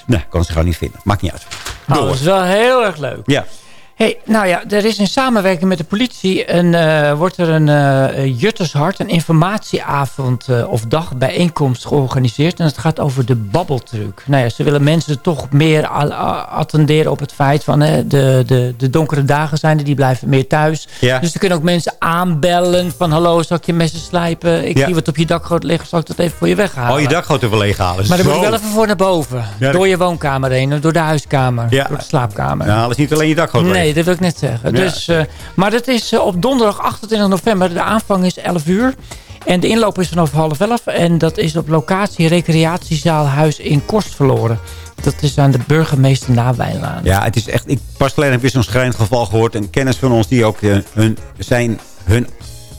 Nee, kan ze gewoon niet vinden. Maakt niet uit. Oh, dat is wel heel erg leuk. Ja. Hey, nou ja, er is in samenwerking met de politie... Een, eh, wordt er een eh, Juttershart, een informatieavond eh, of dag bijeenkomst georganiseerd. En het gaat over de babbeltruc. Nou ja, ze willen mensen toch meer attenderen op het feit van... de, de, de donkere dagen zijn er, die blijven meer thuis. Ja. Dus er kunnen ook mensen aanbellen van... hallo, zal ik je messen slijpen? Ik Ja. zie wat op je dakgoot liggen, zal ik dat even voor je weghalen? Oh, je dak gaat er wel leeghalen. Maar dan moet je wel even voor naar boven. Ja, door je woonkamer heen, door de huiskamer, door de slaapkamer. Nou, dat is niet alleen je dak gaat Nee, dat wil ik net zeggen. Ja. Dus, eh, maar dat is eh, op donderdag 28 november. De aanvang is 11 uur. En de inloop is vanaf half 11. En dat is op locatie Recreatiezaalhuis in Korst verloren. Dat is aan de burgemeester Nawijnlaan. Ja, het is echt... Ik pas alleen heb weer zo'n schrijnend geval gehoord. Een kennis van ons die ook eh, hun, zijn... Hun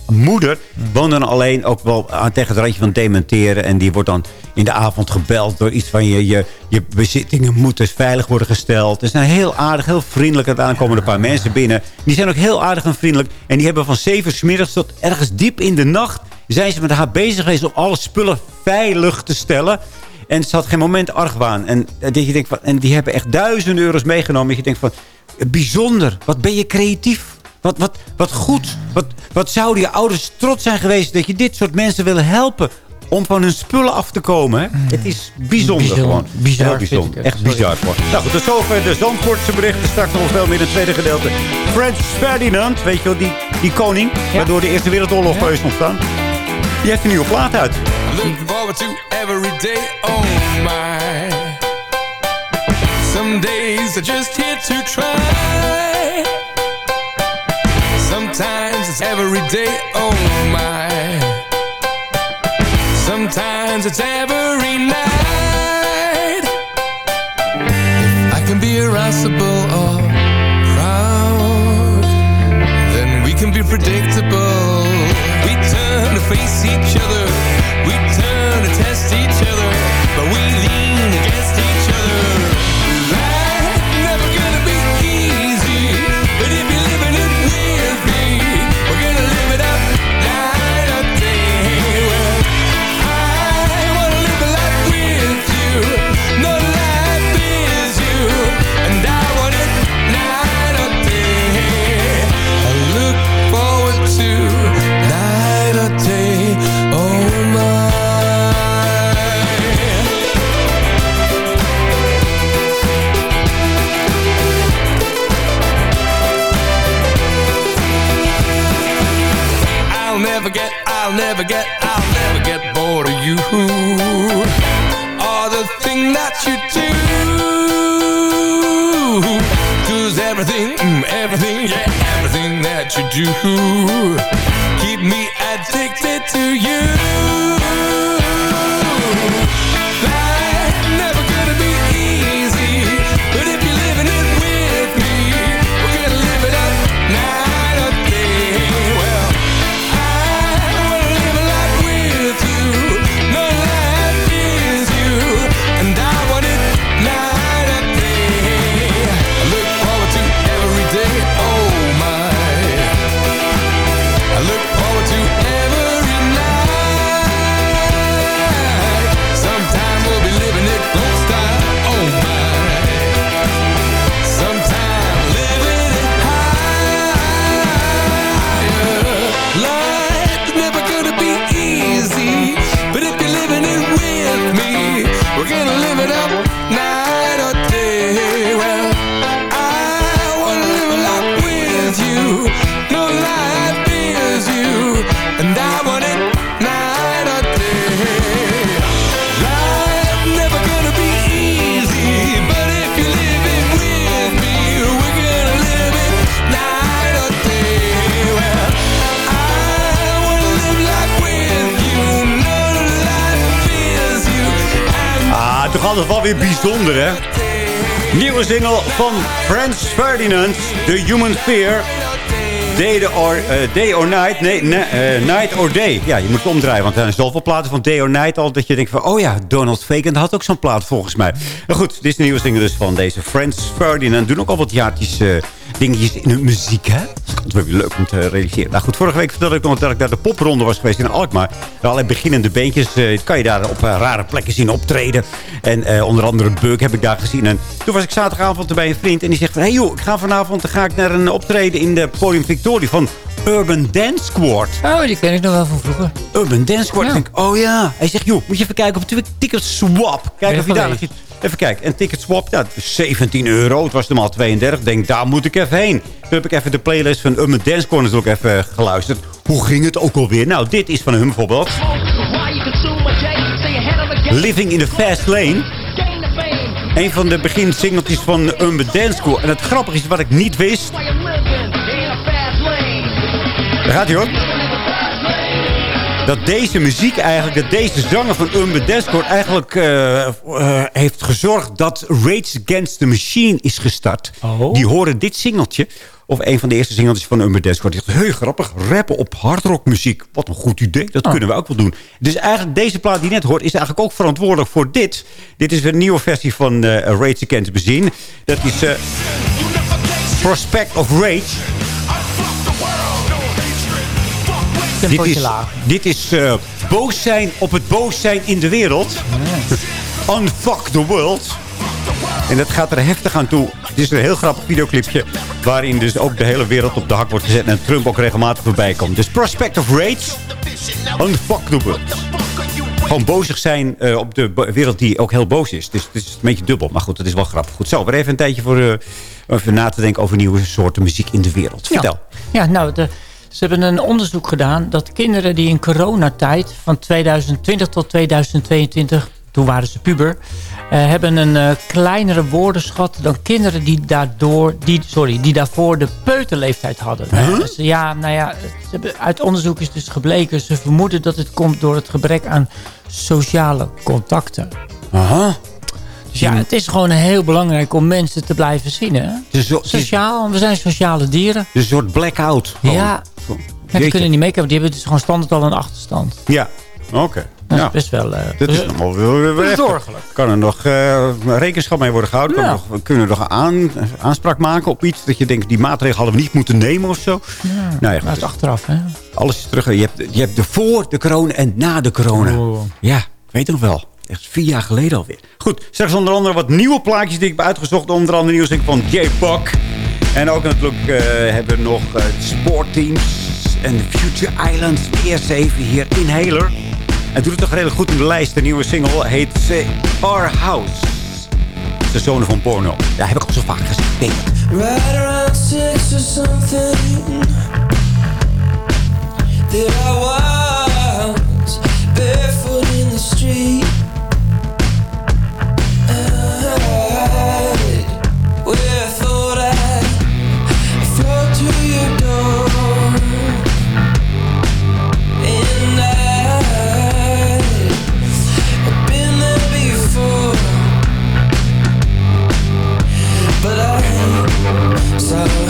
moeder woonde dan alleen ook wel aan, tegen het randje van dementeren. En die wordt dan in de avond gebeld door iets van je, je, je bezittingen moeten veilig worden gesteld. Ze zijn heel aardig, heel vriendelijk. Uiteindelijk komen er een paar mensen binnen. Die zijn ook heel aardig en vriendelijk. En die hebben van 7 uur 's tot ergens diep in de nacht... zijn ze met haar bezig geweest om alle spullen veilig te stellen. En ze had geen moment argwaan. En, eh, dat je denkt van, en die hebben echt duizenden euro's meegenomen. Dat je denkt van, eh, bijzonder. Wat ben je creatief. Wat, wat, wat goed. Wat, wat zouden je ouders trots zijn geweest... dat je dit soort mensen willen helpen... om van hun spullen af te komen. Hè? Het is bijzonder Bizar- gewoon. bizar Heel bijzonder. Echt bizar gewoon. Nou goed, tot zover de Zandvoortse berichten. Straks nog veel meer in het tweede gedeelte. Frans Ferdinand, weet je wel, die, die koning... waardoor de Eerste Wereldoorlog is ontstaan. Die heeft een nieuwe plaat uit. Look forward to every day, oh my. Some days are just here to try. Sometimes it's every day, oh my. Sometimes it's every night. If I can be irascible or proud, then we can be predictable. We turn to face each other. Never get, I'll never get bored of you. Or the thing that you do Cause everything, mm, everything, yeah, everything that you do. Keep me addicted to you bijzonder, hè? Nieuwe single van Frans Ferdinand, The Human Fear. Day or, eh, day or Night. Nee, ne- eh, Night or Day. Ja, je moet omdraaien. Want er zijn zoveel platen van Day or Night al... dat je denkt van... Oh ja, Donald Fagan had ook zo'n plaat volgens mij. Maar goed, dit is de nieuwe single dus van deze Frans Ferdinand. Doen ook al wat jaartjes eh, dingetjes in de muziek, hè? Dat is wel weer leuk om te realiseren. Nou goed, vorige week vertelde ik nog dat ik daar de popronde was geweest in Alkmaar. Daar allerlei beginnende beentjes eh, kan je daar op eh, rare plekken zien optreden. En eh, onder andere Beuk heb ik daar gezien. En toen was ik zaterdagavond bij een vriend en die zegt van... Hé hey joh, ik ga vanavond dan ga ik naar een optreden in de Podium Victoria van Urban Dance Squad. Oh, die ken ik nog wel van vroeger. Urban Dance Squad. Denk, oh ja. Hij zegt, joh, moet je even kijken op Ticket Swap. Kijk of je daar nog iets... Even kijken. En Ticket Swap, ja, het is 17 euro. Het was normaal 32. Ik denk, daar moet ik even heen. Toen heb ik even de playlist van Urban Dance Squad natuurlijk even geluisterd. Hoe ging het ook alweer? Nou, dit is van hem bijvoorbeeld. Living in the Fast Lane. Een van de beginsingeltjes van Urban Dance School. En het grappige is wat ik niet wist. Daar gaat hij hoor. Dat deze muziek eigenlijk, dat deze zanger van Urban School eigenlijk eh, eh, heeft gezorgd dat Rage Against the Machine is gestart. Die horen dit singeltje. Of een van de eerste singeltjes van Urban School. Die heel grappig, rappen op hardrockmuziek. Wat een goed idee, dat kunnen we ook wel doen. Dus eigenlijk deze plaat die net hoort is eigenlijk ook verantwoordelijk voor dit. Dit is een nieuwe versie van eh, Rage Against the Machine. Dat is Prospect of Rage. Dit is, dit is eh, boos zijn op het boos zijn in de wereld. Unfuck the world. En dat gaat er heftig aan toe. Het is een heel grappig videoclipje... waarin dus ook de hele wereld op de hak wordt gezet... en Trump ook regelmatig voorbij komt. Dus Prospect of Rage. Unfuck the world. Gewoon bozig zijn eh, op de wereld die ook heel boos is. Dus het is een beetje dubbel. Maar goed, het is wel grappig. Goed, zo. Weer even een tijdje voor... eh, even na te denken over nieuwe soorten muziek in de wereld. Vertel. Ja, nou, de, ze hebben een onderzoek gedaan dat kinderen die in coronatijd van 2020 tot 2022, toen waren ze puber, eh, hebben een eh, kleinere woordenschat dan kinderen die, daardoor, die, sorry, die daarvoor de peuterleeftijd hadden. Huh? Dus, ja, nou ja, hebben, uit onderzoek is dus gebleken, ze vermoeden dat het komt door het gebrek aan sociale contacten. Aha. Dus ja, het is gewoon heel belangrijk om mensen te blijven zien. Hè? Dus Sociaal, we zijn sociale dieren. Dus een soort blackout. Gewoon. Ja. Zo. Ja, die kunnen niet meekomen. Die hebben dus gewoon standaard al een achterstand. Ja, oké. Dat Ja. is best wel... eh, Dit is eh, nog wel dat heftig. zorgelijk. Kan er nog eh, rekenschap mee worden gehouden? Kan er nog, kunnen we nog aan, aanspraak maken op iets? Dat je denkt, die maatregelen hadden we niet moeten nemen of zo? Ja, Nou ja, dat is achteraf. Hè? alles is terug. Je hebt, je hebt de voor de corona en na de corona. Oh. Ja, ik weet het nog wel. Echt vier jaar geleden alweer. Goed, straks onder andere wat nieuwe plaatjes die ik heb uitgezocht. Onder andere nieuws van J-Pok. En ook natuurlijk eh, hebben we nog eh, sportteams en Future Islands. Eerst even hier Inhaler. Hij doet het toch redelijk goed in de lijst. De nieuwe single heet Our House. De zonen van porno. Ja, heb ik al zo vaak gezegd. Around or something There I was But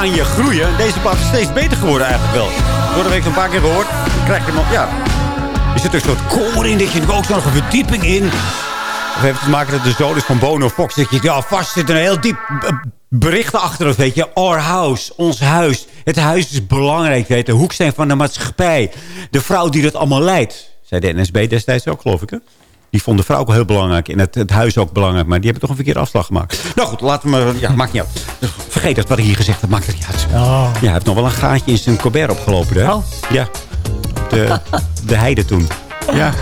aan je groeien. En deze plaat is steeds beter geworden eigenlijk wel. Door de week een paar keer gehoord. Krijg je ja. Er zit een soort koor in. Dat je er ook nog een verdieping in. Of heeft het te maken dat de zoon is van Bono Fox. Dat je ja, vast zit een heel diep eh, bericht achter ons, weet je. Our house, ons huis. Het huis is belangrijk, weet je. De hoeksteen van de maatschappij. De vrouw die dat allemaal leidt. Zei de NSB destijds ook, geloof ik, hè? Die vond de vrouw ook heel belangrijk. En het, het huis ook belangrijk. Maar die hebben toch een verkeerde afslag gemaakt. Nou goed, laten we maar... Ja, maakt niet uit. Vergeet dat wat ik hier gezegd heb. Maakt niet uit. Ja, hij heeft nog wel een gaatje in zijn Colbert opgelopen, hè? Oh. Ja. De, de heide toen. Ja.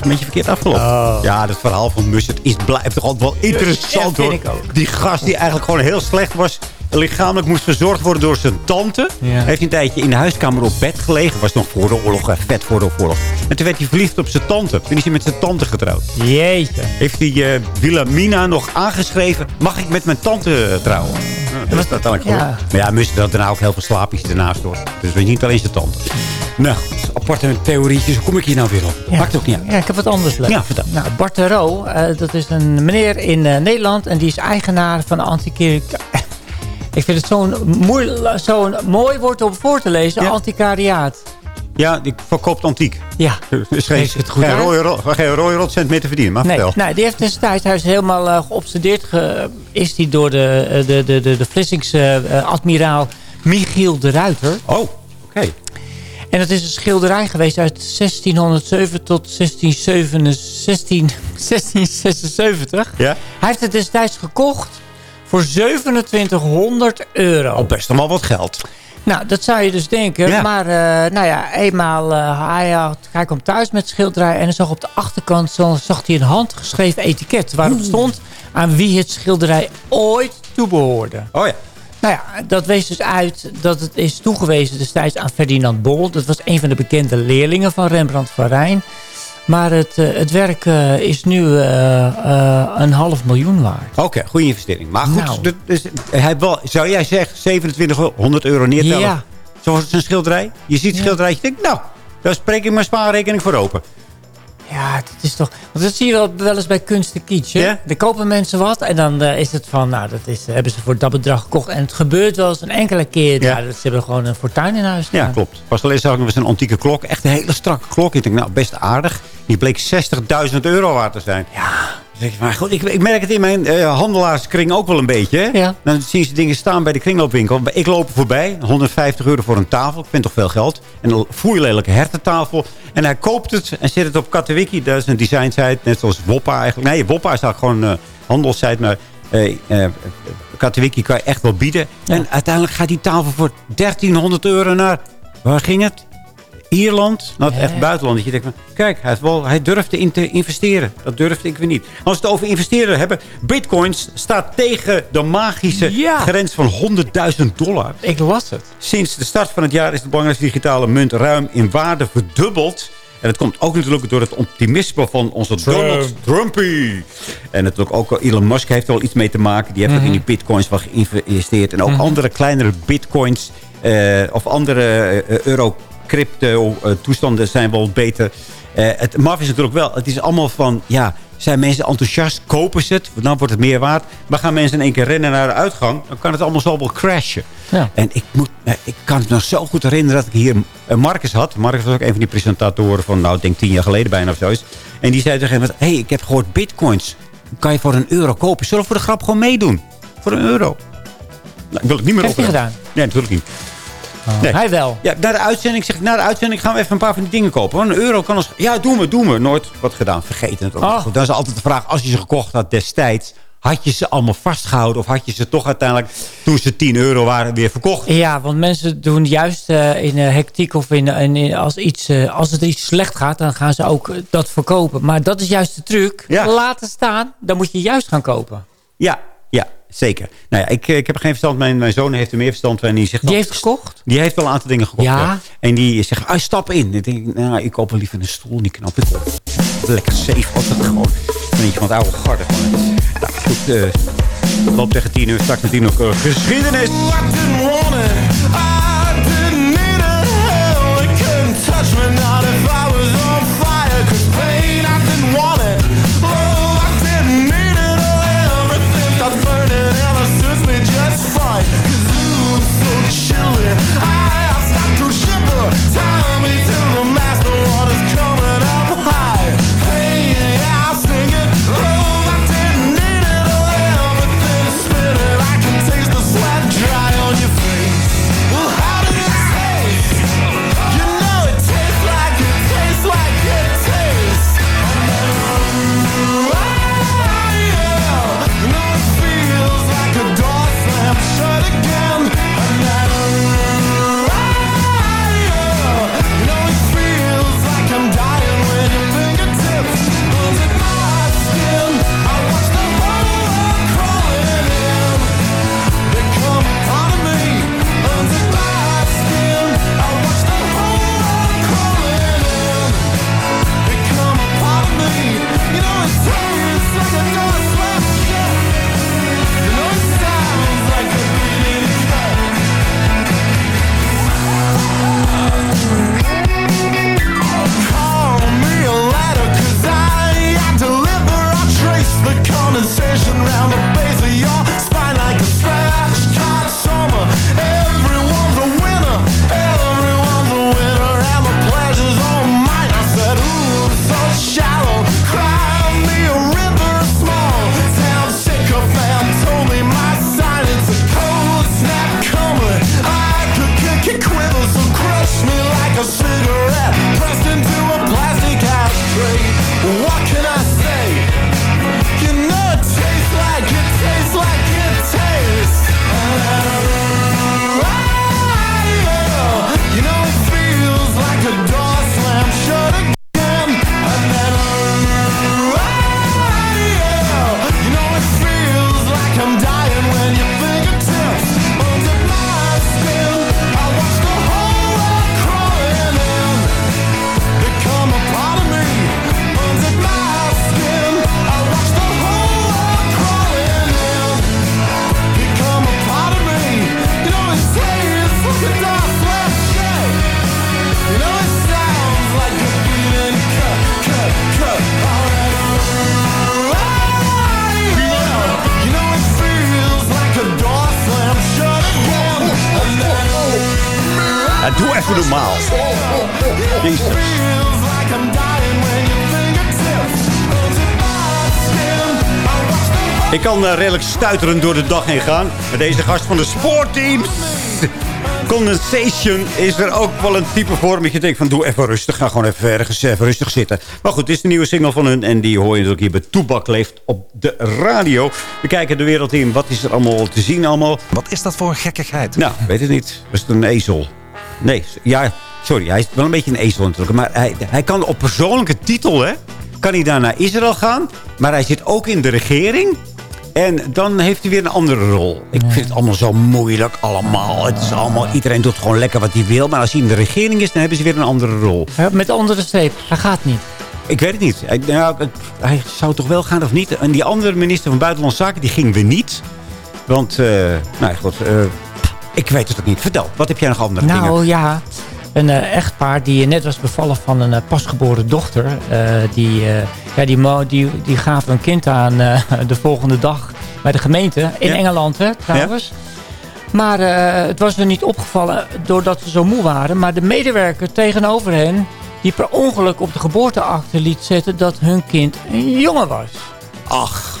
Een beetje verkeerd afgelopen. Ja, dat verhaal van Mussert is, blijft toch altijd wel interessant, Ja, hoor. vind ik ook. Die gast die eigenlijk gewoon heel slecht was... lichamelijk moest verzorgd worden door zijn tante. Ja. Heeft een tijdje in de huiskamer op bed gelegen. Was nog voor de oorlog, eh, vet voor de oorlog. En toen werd hij verliefd op zijn tante. Toen is hij met zijn tante getrouwd. Jeetje. Heeft hij eh, Wilhelmina nog aangeschreven... mag ik met mijn tante eh, trouwen? Ja, dat is uiteindelijk Ja. gelukt. Maar ja, Mussert had daarna ook heel veel slaapjes ernaast, hoor. Dus weet je niet alleen zijn tante. Nou, aparte theorietjes. Hoe kom ik hier nou weer op? Maakt ook niet uit. Ja, ik heb wat anders leuk. Ja, vertel. Nou, Bart de Roo, eh, dat is een meneer in eh, Nederland. En die is eigenaar van Antiquariaat. Ik vind het zo'n mooi, zo'n mooi woord om voor te lezen. Ja. Antiquariaat. Ja, die verkoopt antiek. Ja. Is geen, Heeft het goed geen, rode, ro- geen rode rotcent meer te verdienen. Maar Nee, vertel. nou, die heeft destijds, hij is helemaal eh, geobsedeerd ge, is die door de, eh, de, de, de, de Vlissingse eh, admiraal Michiel de Ruiter. Oh, oké. En dat is een schilderij geweest uit 1607 tot 1677, 1676. Ja? Hij heeft het destijds gekocht voor 2700 euro. Al best allemaal wat geld. Nou, dat zou je dus denken. Ja. Maar eh, nou ja, eenmaal uh, hij, had, hij kwam thuis met schilderij... en hij zag op de achterkant zag hij een handgeschreven etiket... waarop stond aan wie het schilderij ooit toebehoorde. Oh ja. Nou ja, dat wees dus uit dat het is toegewezen destijds aan Ferdinand Bol. Dat was een van de bekende leerlingen van Rembrandt van Rijn. Maar het, eh, het werk eh, is nu eh, een half miljoen waard. Oké, goede investering. Maar goed, Nou. dus, hij zou jij zeggen 2700 euro neertellen? Ja. Zoals een schilderij? Je ziet het schilderij, je denkt, nou, daar spreek ik mijn spaarrekening voor open. Ja, dat is toch... Want dat zie je wel, wel eens bij kunst en kitsch. hè? Ja? Er kopen mensen wat en dan eh, is het van... Nou, dat is, hebben ze voor dat bedrag gekocht. En het gebeurt wel eens een enkele keer. Ja. Dat ze hebben gewoon een fortuin in huis Ja, klopt. Pas geleden zag ik eens een antieke klok. Echt een hele strakke klok. Ik denk, nou, best aardig. Die bleek 60.000 euro waard te zijn. Ja. Maar goed, ik, ik merk het in mijn eh, handelaarskring ook wel een beetje. Ja. Dan zien ze dingen staan bij de kringloopwinkel. Ik loop er voorbij. 150 euro voor een tafel. Ik vind toch veel geld. En dan voel je lelijke hertentafel. En hij koopt het en zet het op Katowiki. Dat is een designsite. Net zoals Woppa eigenlijk. Nee, Woppa is eigenlijk gewoon een handelssite. Maar eh, eh, Katowiki kan je echt wel bieden. En uiteindelijk gaat die tafel voor 1300 euro naar... Waar ging het? Ierland, nou het echt buitenland. Dat je denkt van, kijk, hij, wel, hij durfde in te investeren. Dat durfde ik weer niet. Als we het over investeren hebben. Bitcoins staat tegen de magische Ja. grens van 100.000 dollar. Ik las het. Sinds de start van het jaar is de belangrijkste digitale munt ruim in waarde verdubbeld. En dat komt ook natuurlijk door het optimisme van onze Donald Trumpy. En natuurlijk ook Elon Musk heeft er wel iets mee te maken. Die heeft ook in die bitcoins wel geïnvesteerd. En ook andere kleinere bitcoins eh, of andere eh, euro crypto eh, toestanden zijn wel beter. Eh, het maf is natuurlijk wel, het is allemaal van, ja, zijn mensen enthousiast, kopen ze het, dan wordt het meer waard. Maar gaan mensen in één keer rennen naar de uitgang, dan kan het allemaal zo wel crashen. Ja. En ik, moet, eh, ik kan het nog zo goed herinneren dat ik hier eh, Marcus had. Marcus was ook een van die presentatoren van, nou, ik denk tien jaar geleden bijna of zoiets. En die zei tegen hem, hé, hey, ik heb gehoord bitcoins. Kan je voor een euro kopen? Zullen we voor de grap gewoon meedoen? Voor een euro. Nou, ik wil het niet meer Heeft over. gedaan? Nee, natuurlijk niet. Nee. Hij wel. Ja, na de uitzending zeg ik, na de uitzending gaan we even een paar van die dingen kopen. Want een euro kan ons... Ja, doen we, doen we. Nooit wat gedaan. Vergeten het ook. Oh. Goed, dan is altijd de vraag, als je ze gekocht had destijds... had je ze allemaal vastgehouden? Of had je ze toch uiteindelijk, toen ze 10 euro waren, weer verkocht? Ja, want mensen doen juist eh, in eh, hectiek of in, in, als, iets, eh, als het iets slecht gaat, dan gaan ze ook dat verkopen. Maar dat is juist de truc. Ja. Laten staan, dan moet je juist gaan kopen. Ja, zeker. Nou ja, ik, ik heb er geen verstand. Mijn, mijn zoon heeft er meer verstand van. En die, zegt Die heeft gekocht? Die heeft wel een aantal dingen gekocht. Ja. En die zegt, ah, stap in. Ik denk, nou, ik koop wel liever een stoel. Die knap op. Lekker safe. Altijd gewoon een beetje van het oude garde. Nou, goed. eh loop tegen tien uur. Straks met tien uur eh, geschiedenis. Ja, doe even normaal. Jezus. Ik kan eh, redelijk stuiterend door de dag heen gaan. Met deze gast van de sportteams. Condensation is er ook wel een type vorm. Dat je denkt van doe even rustig. Ga gewoon even ergens even rustig zitten. Maar goed, dit is de nieuwe single van hun. En die hoor je natuurlijk hier bij Toebak Leeft op de radio. We kijken de wereld in. Wat is er allemaal te zien allemaal? Wat is dat voor een gekkigheid? Nou, weet het niet. Was het een ezel? Nee, ja, sorry. Hij is wel een beetje een ezel natuurlijk. Maar hij, hij kan op persoonlijke titel, hè. Kan hij daar naar Israël gaan. Maar hij zit ook in de regering. En dan heeft hij weer een andere rol. Ik vind het allemaal zo moeilijk allemaal. Het is allemaal, iedereen doet gewoon lekker wat hij wil. Maar als hij in de regering is, dan hebben ze weer een andere rol. Met de andere streep. Hij gaat niet. Ik weet het niet. Hij, nou, hij zou toch wel gaan of niet? En die andere minister van Buitenlandse Zaken, die ging weer niet. Want, eh, nou goed. eh, ik weet het ook niet. Vertel, wat heb jij nog andere dingen? Nou ja, een eh, echtpaar die net was bevallen van een eh, pasgeboren dochter. eh, die, ja, die, mo- die, die gaven een kind aan de volgende dag bij de gemeente. In Ja. Engeland, hè, trouwens. Maar het was er niet opgevallen doordat ze zo moe waren. Maar de medewerker tegenover hen... die per ongeluk op de geboorteakte liet zetten... dat hun kind een jongen was. Ach.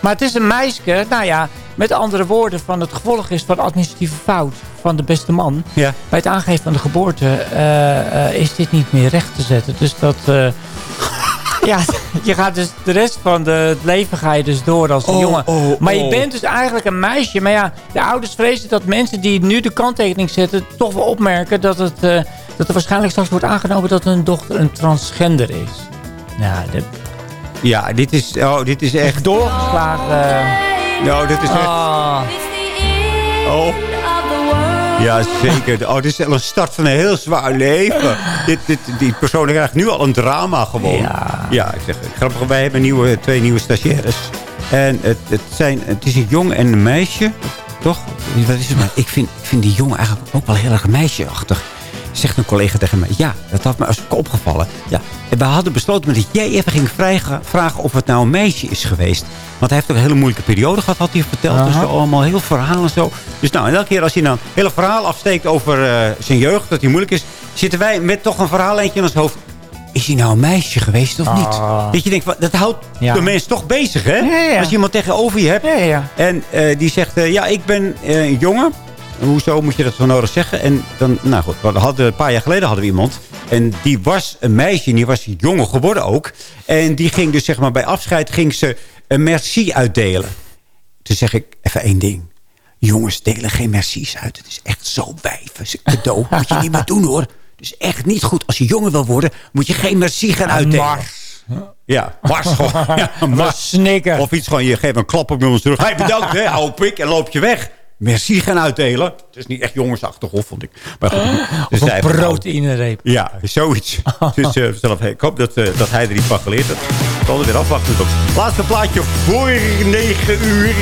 Maar het is een meisje. Nou ja, met andere woorden... van het gevolg is van administratieve fout van de beste man. Ja. Bij het aangeven van de geboorte eh, eh, is dit niet meer recht te zetten. Dus dat... eh, ja, je gaat dus de rest van de, het leven ga je dus door als een Oh, jongen. oh, maar je oh. bent dus eigenlijk een meisje. Maar ja, de ouders vrezen dat mensen die nu de kanttekening zetten... toch wel opmerken dat, het, dat er waarschijnlijk straks wordt aangenomen... dat hun dochter een transgender is. Nou, dat, Ja, dit is, oh, dit is echt... doorgeslagen... Nou, dit is echt... Ah. Oh. Ja, zeker. Oh, dit is wel een start van een heel zwaar leven. dit, dit, die persoon krijgt nu al een drama gewoon. Ja, ik zeg, grappig, wij hebben nieuwe, twee nieuwe stagiaires. En het, het, zijn, het is een jong en een meisje. Toch? Wat is het maar? Ik vind, ik vind die jongen eigenlijk ook wel heel erg meisjeachtig. Zegt een collega tegen mij. Ja, dat had me als opgevallen. Ja, en we hadden besloten dat jij even ging vragen, of het nou een meisje is geweest. Want hij heeft ook een hele moeilijke periode gehad, had hij verteld. Dus allemaal heel verhalen en zo. Dus nou, en elke keer als hij dan een hele verhaal afsteekt over eh, zijn jeugd, dat hij moeilijk is, zitten wij met toch een verhaal eentje in ons hoofd. Is hij nou een meisje geweest of niet? Ah. Dat je denkt, dat houdt Ja. de mens toch bezig, hè? Ja, ja. Als je iemand tegenover je hebt. En eh, die zegt, eh, ja, ik ben een jongen. Hoezo moet je dat zo nodig zeggen? En dan, nou goed, we hadden, een paar jaar geleden hadden we iemand. En die was een meisje en die was een jongen geworden ook. En die ging dus zeg maar bij afscheid ging ze een merci uitdelen. Toen zeg ik even één ding. Jongens delen geen mercies uit. Het is echt zo wijven. Cadeau moet je niet meer doen hoor. Dus echt niet goed. Als je jongen wil worden, moet je geen merci gaan uitdelen. Mars. Ja, Mars gewoon. Ja, Mars. Snikken. Of iets gewoon, je geeft een klap op ons terug. Hey, bedankt hè, oude pik. En loop je weg. Merci gaan uitdelen. Het is niet echt jongensachtig, hoor, vond ik. Maar goed. Of Dus een zij hebben- proteïnereep. Ja, zoiets. dus eh, zelf, ik hoop dat, eh, dat hij er iets van geleerd heeft. Ik zal er weer afwachten. Tot. Laatste plaatje voor 9 uur.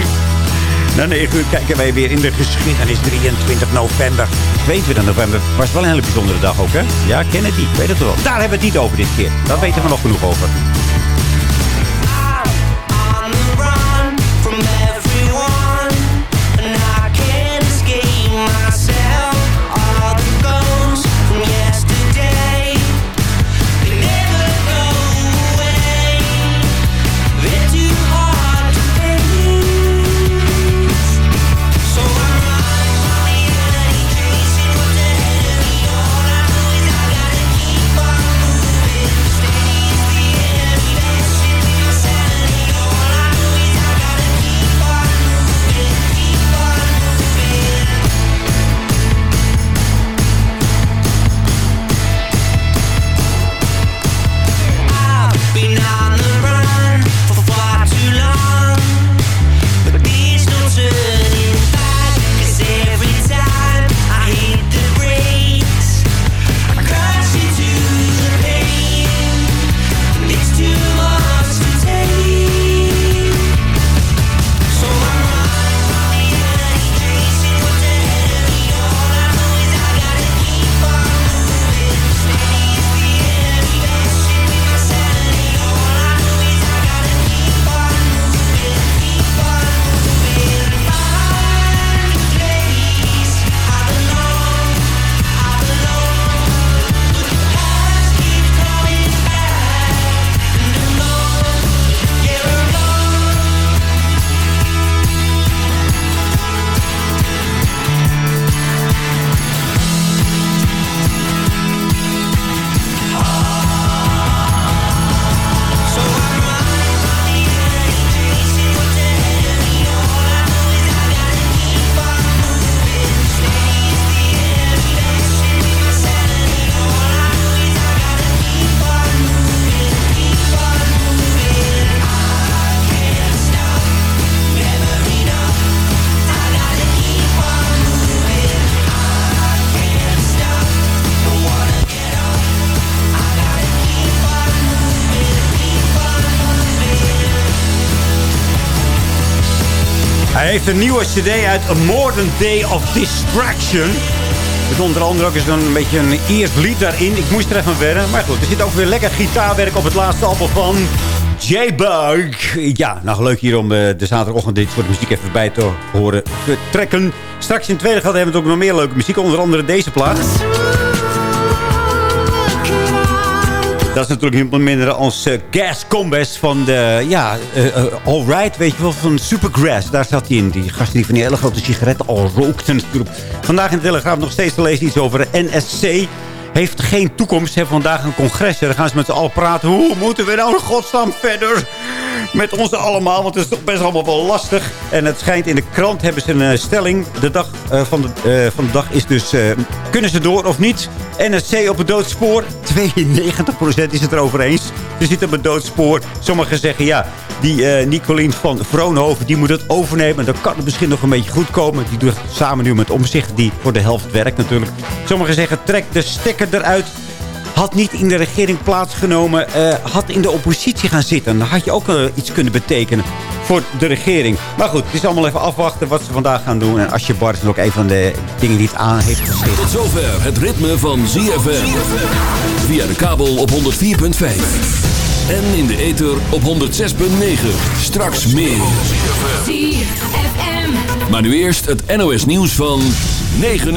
Na 9 uur kijken wij weer in de geschiedenis. 23 november. 22 november was wel een hele bijzondere dag ook, hè? Ja, Kennedy, weet het wel. Daar hebben we het niet over dit keer. Daar weten we nog genoeg over. Heeft een nieuwe cd uit A Modern Day of Distraction. Met onder andere ook eens een beetje een Iers lied daarin. Ik moest er even wennen. Maar goed, er zit ook weer lekker gitaarwerk op het laatste album van J-Bug. Ja, nou leuk hier om eh, de zaterdagochtend dit voor de muziek even bij te horen vertrekken. Straks in het tweede gedeelte hebben we ook nog meer leuke muziek. Onder andere deze plaat. Dat is natuurlijk helemaal minder als uh, Gas van de, ja, uh, uh, Alright, weet je wel, van Supergrass. Daar zat hij in, die gast die van die hele grote sigaretten al rookte natuurlijk. Vandaag in de Telegraaf nog steeds te lezen iets over NSC. Heeft geen toekomst, hebben vandaag een congres. En dan gaan ze met z'n allen praten. Hoe moeten we nou in godsnaam verder? Met ons allemaal, want het is toch best allemaal wel lastig. En het schijnt in de krant hebben ze een stelling. De dag van, de, van de dag is dus, kunnen ze door of niet? NSC op het doodspoor. 92% is het erover eens. Ze zitten op het doodspoor. Sommigen zeggen ja, die Nicolien van Vroonhoven die moet het overnemen. Dan kan het misschien nog een beetje goed komen. Die doet het samen nu met omzicht die voor de helft werkt natuurlijk. Sommigen zeggen trek de stekker eruit. Had niet in de regering plaatsgenomen. Uh, had in de oppositie gaan zitten. Dan had je ook uh, iets kunnen betekenen voor de regering. Maar goed, het is allemaal even afwachten wat ze vandaag gaan doen. En Asje Bart is ook een van de dingen die het aan heeft gesticht. Tot zover het ritme van ZFM. Via de kabel op 104.5. En in de ether op 106.9. Straks meer. Maar nu eerst het NOS nieuws van 9 uur.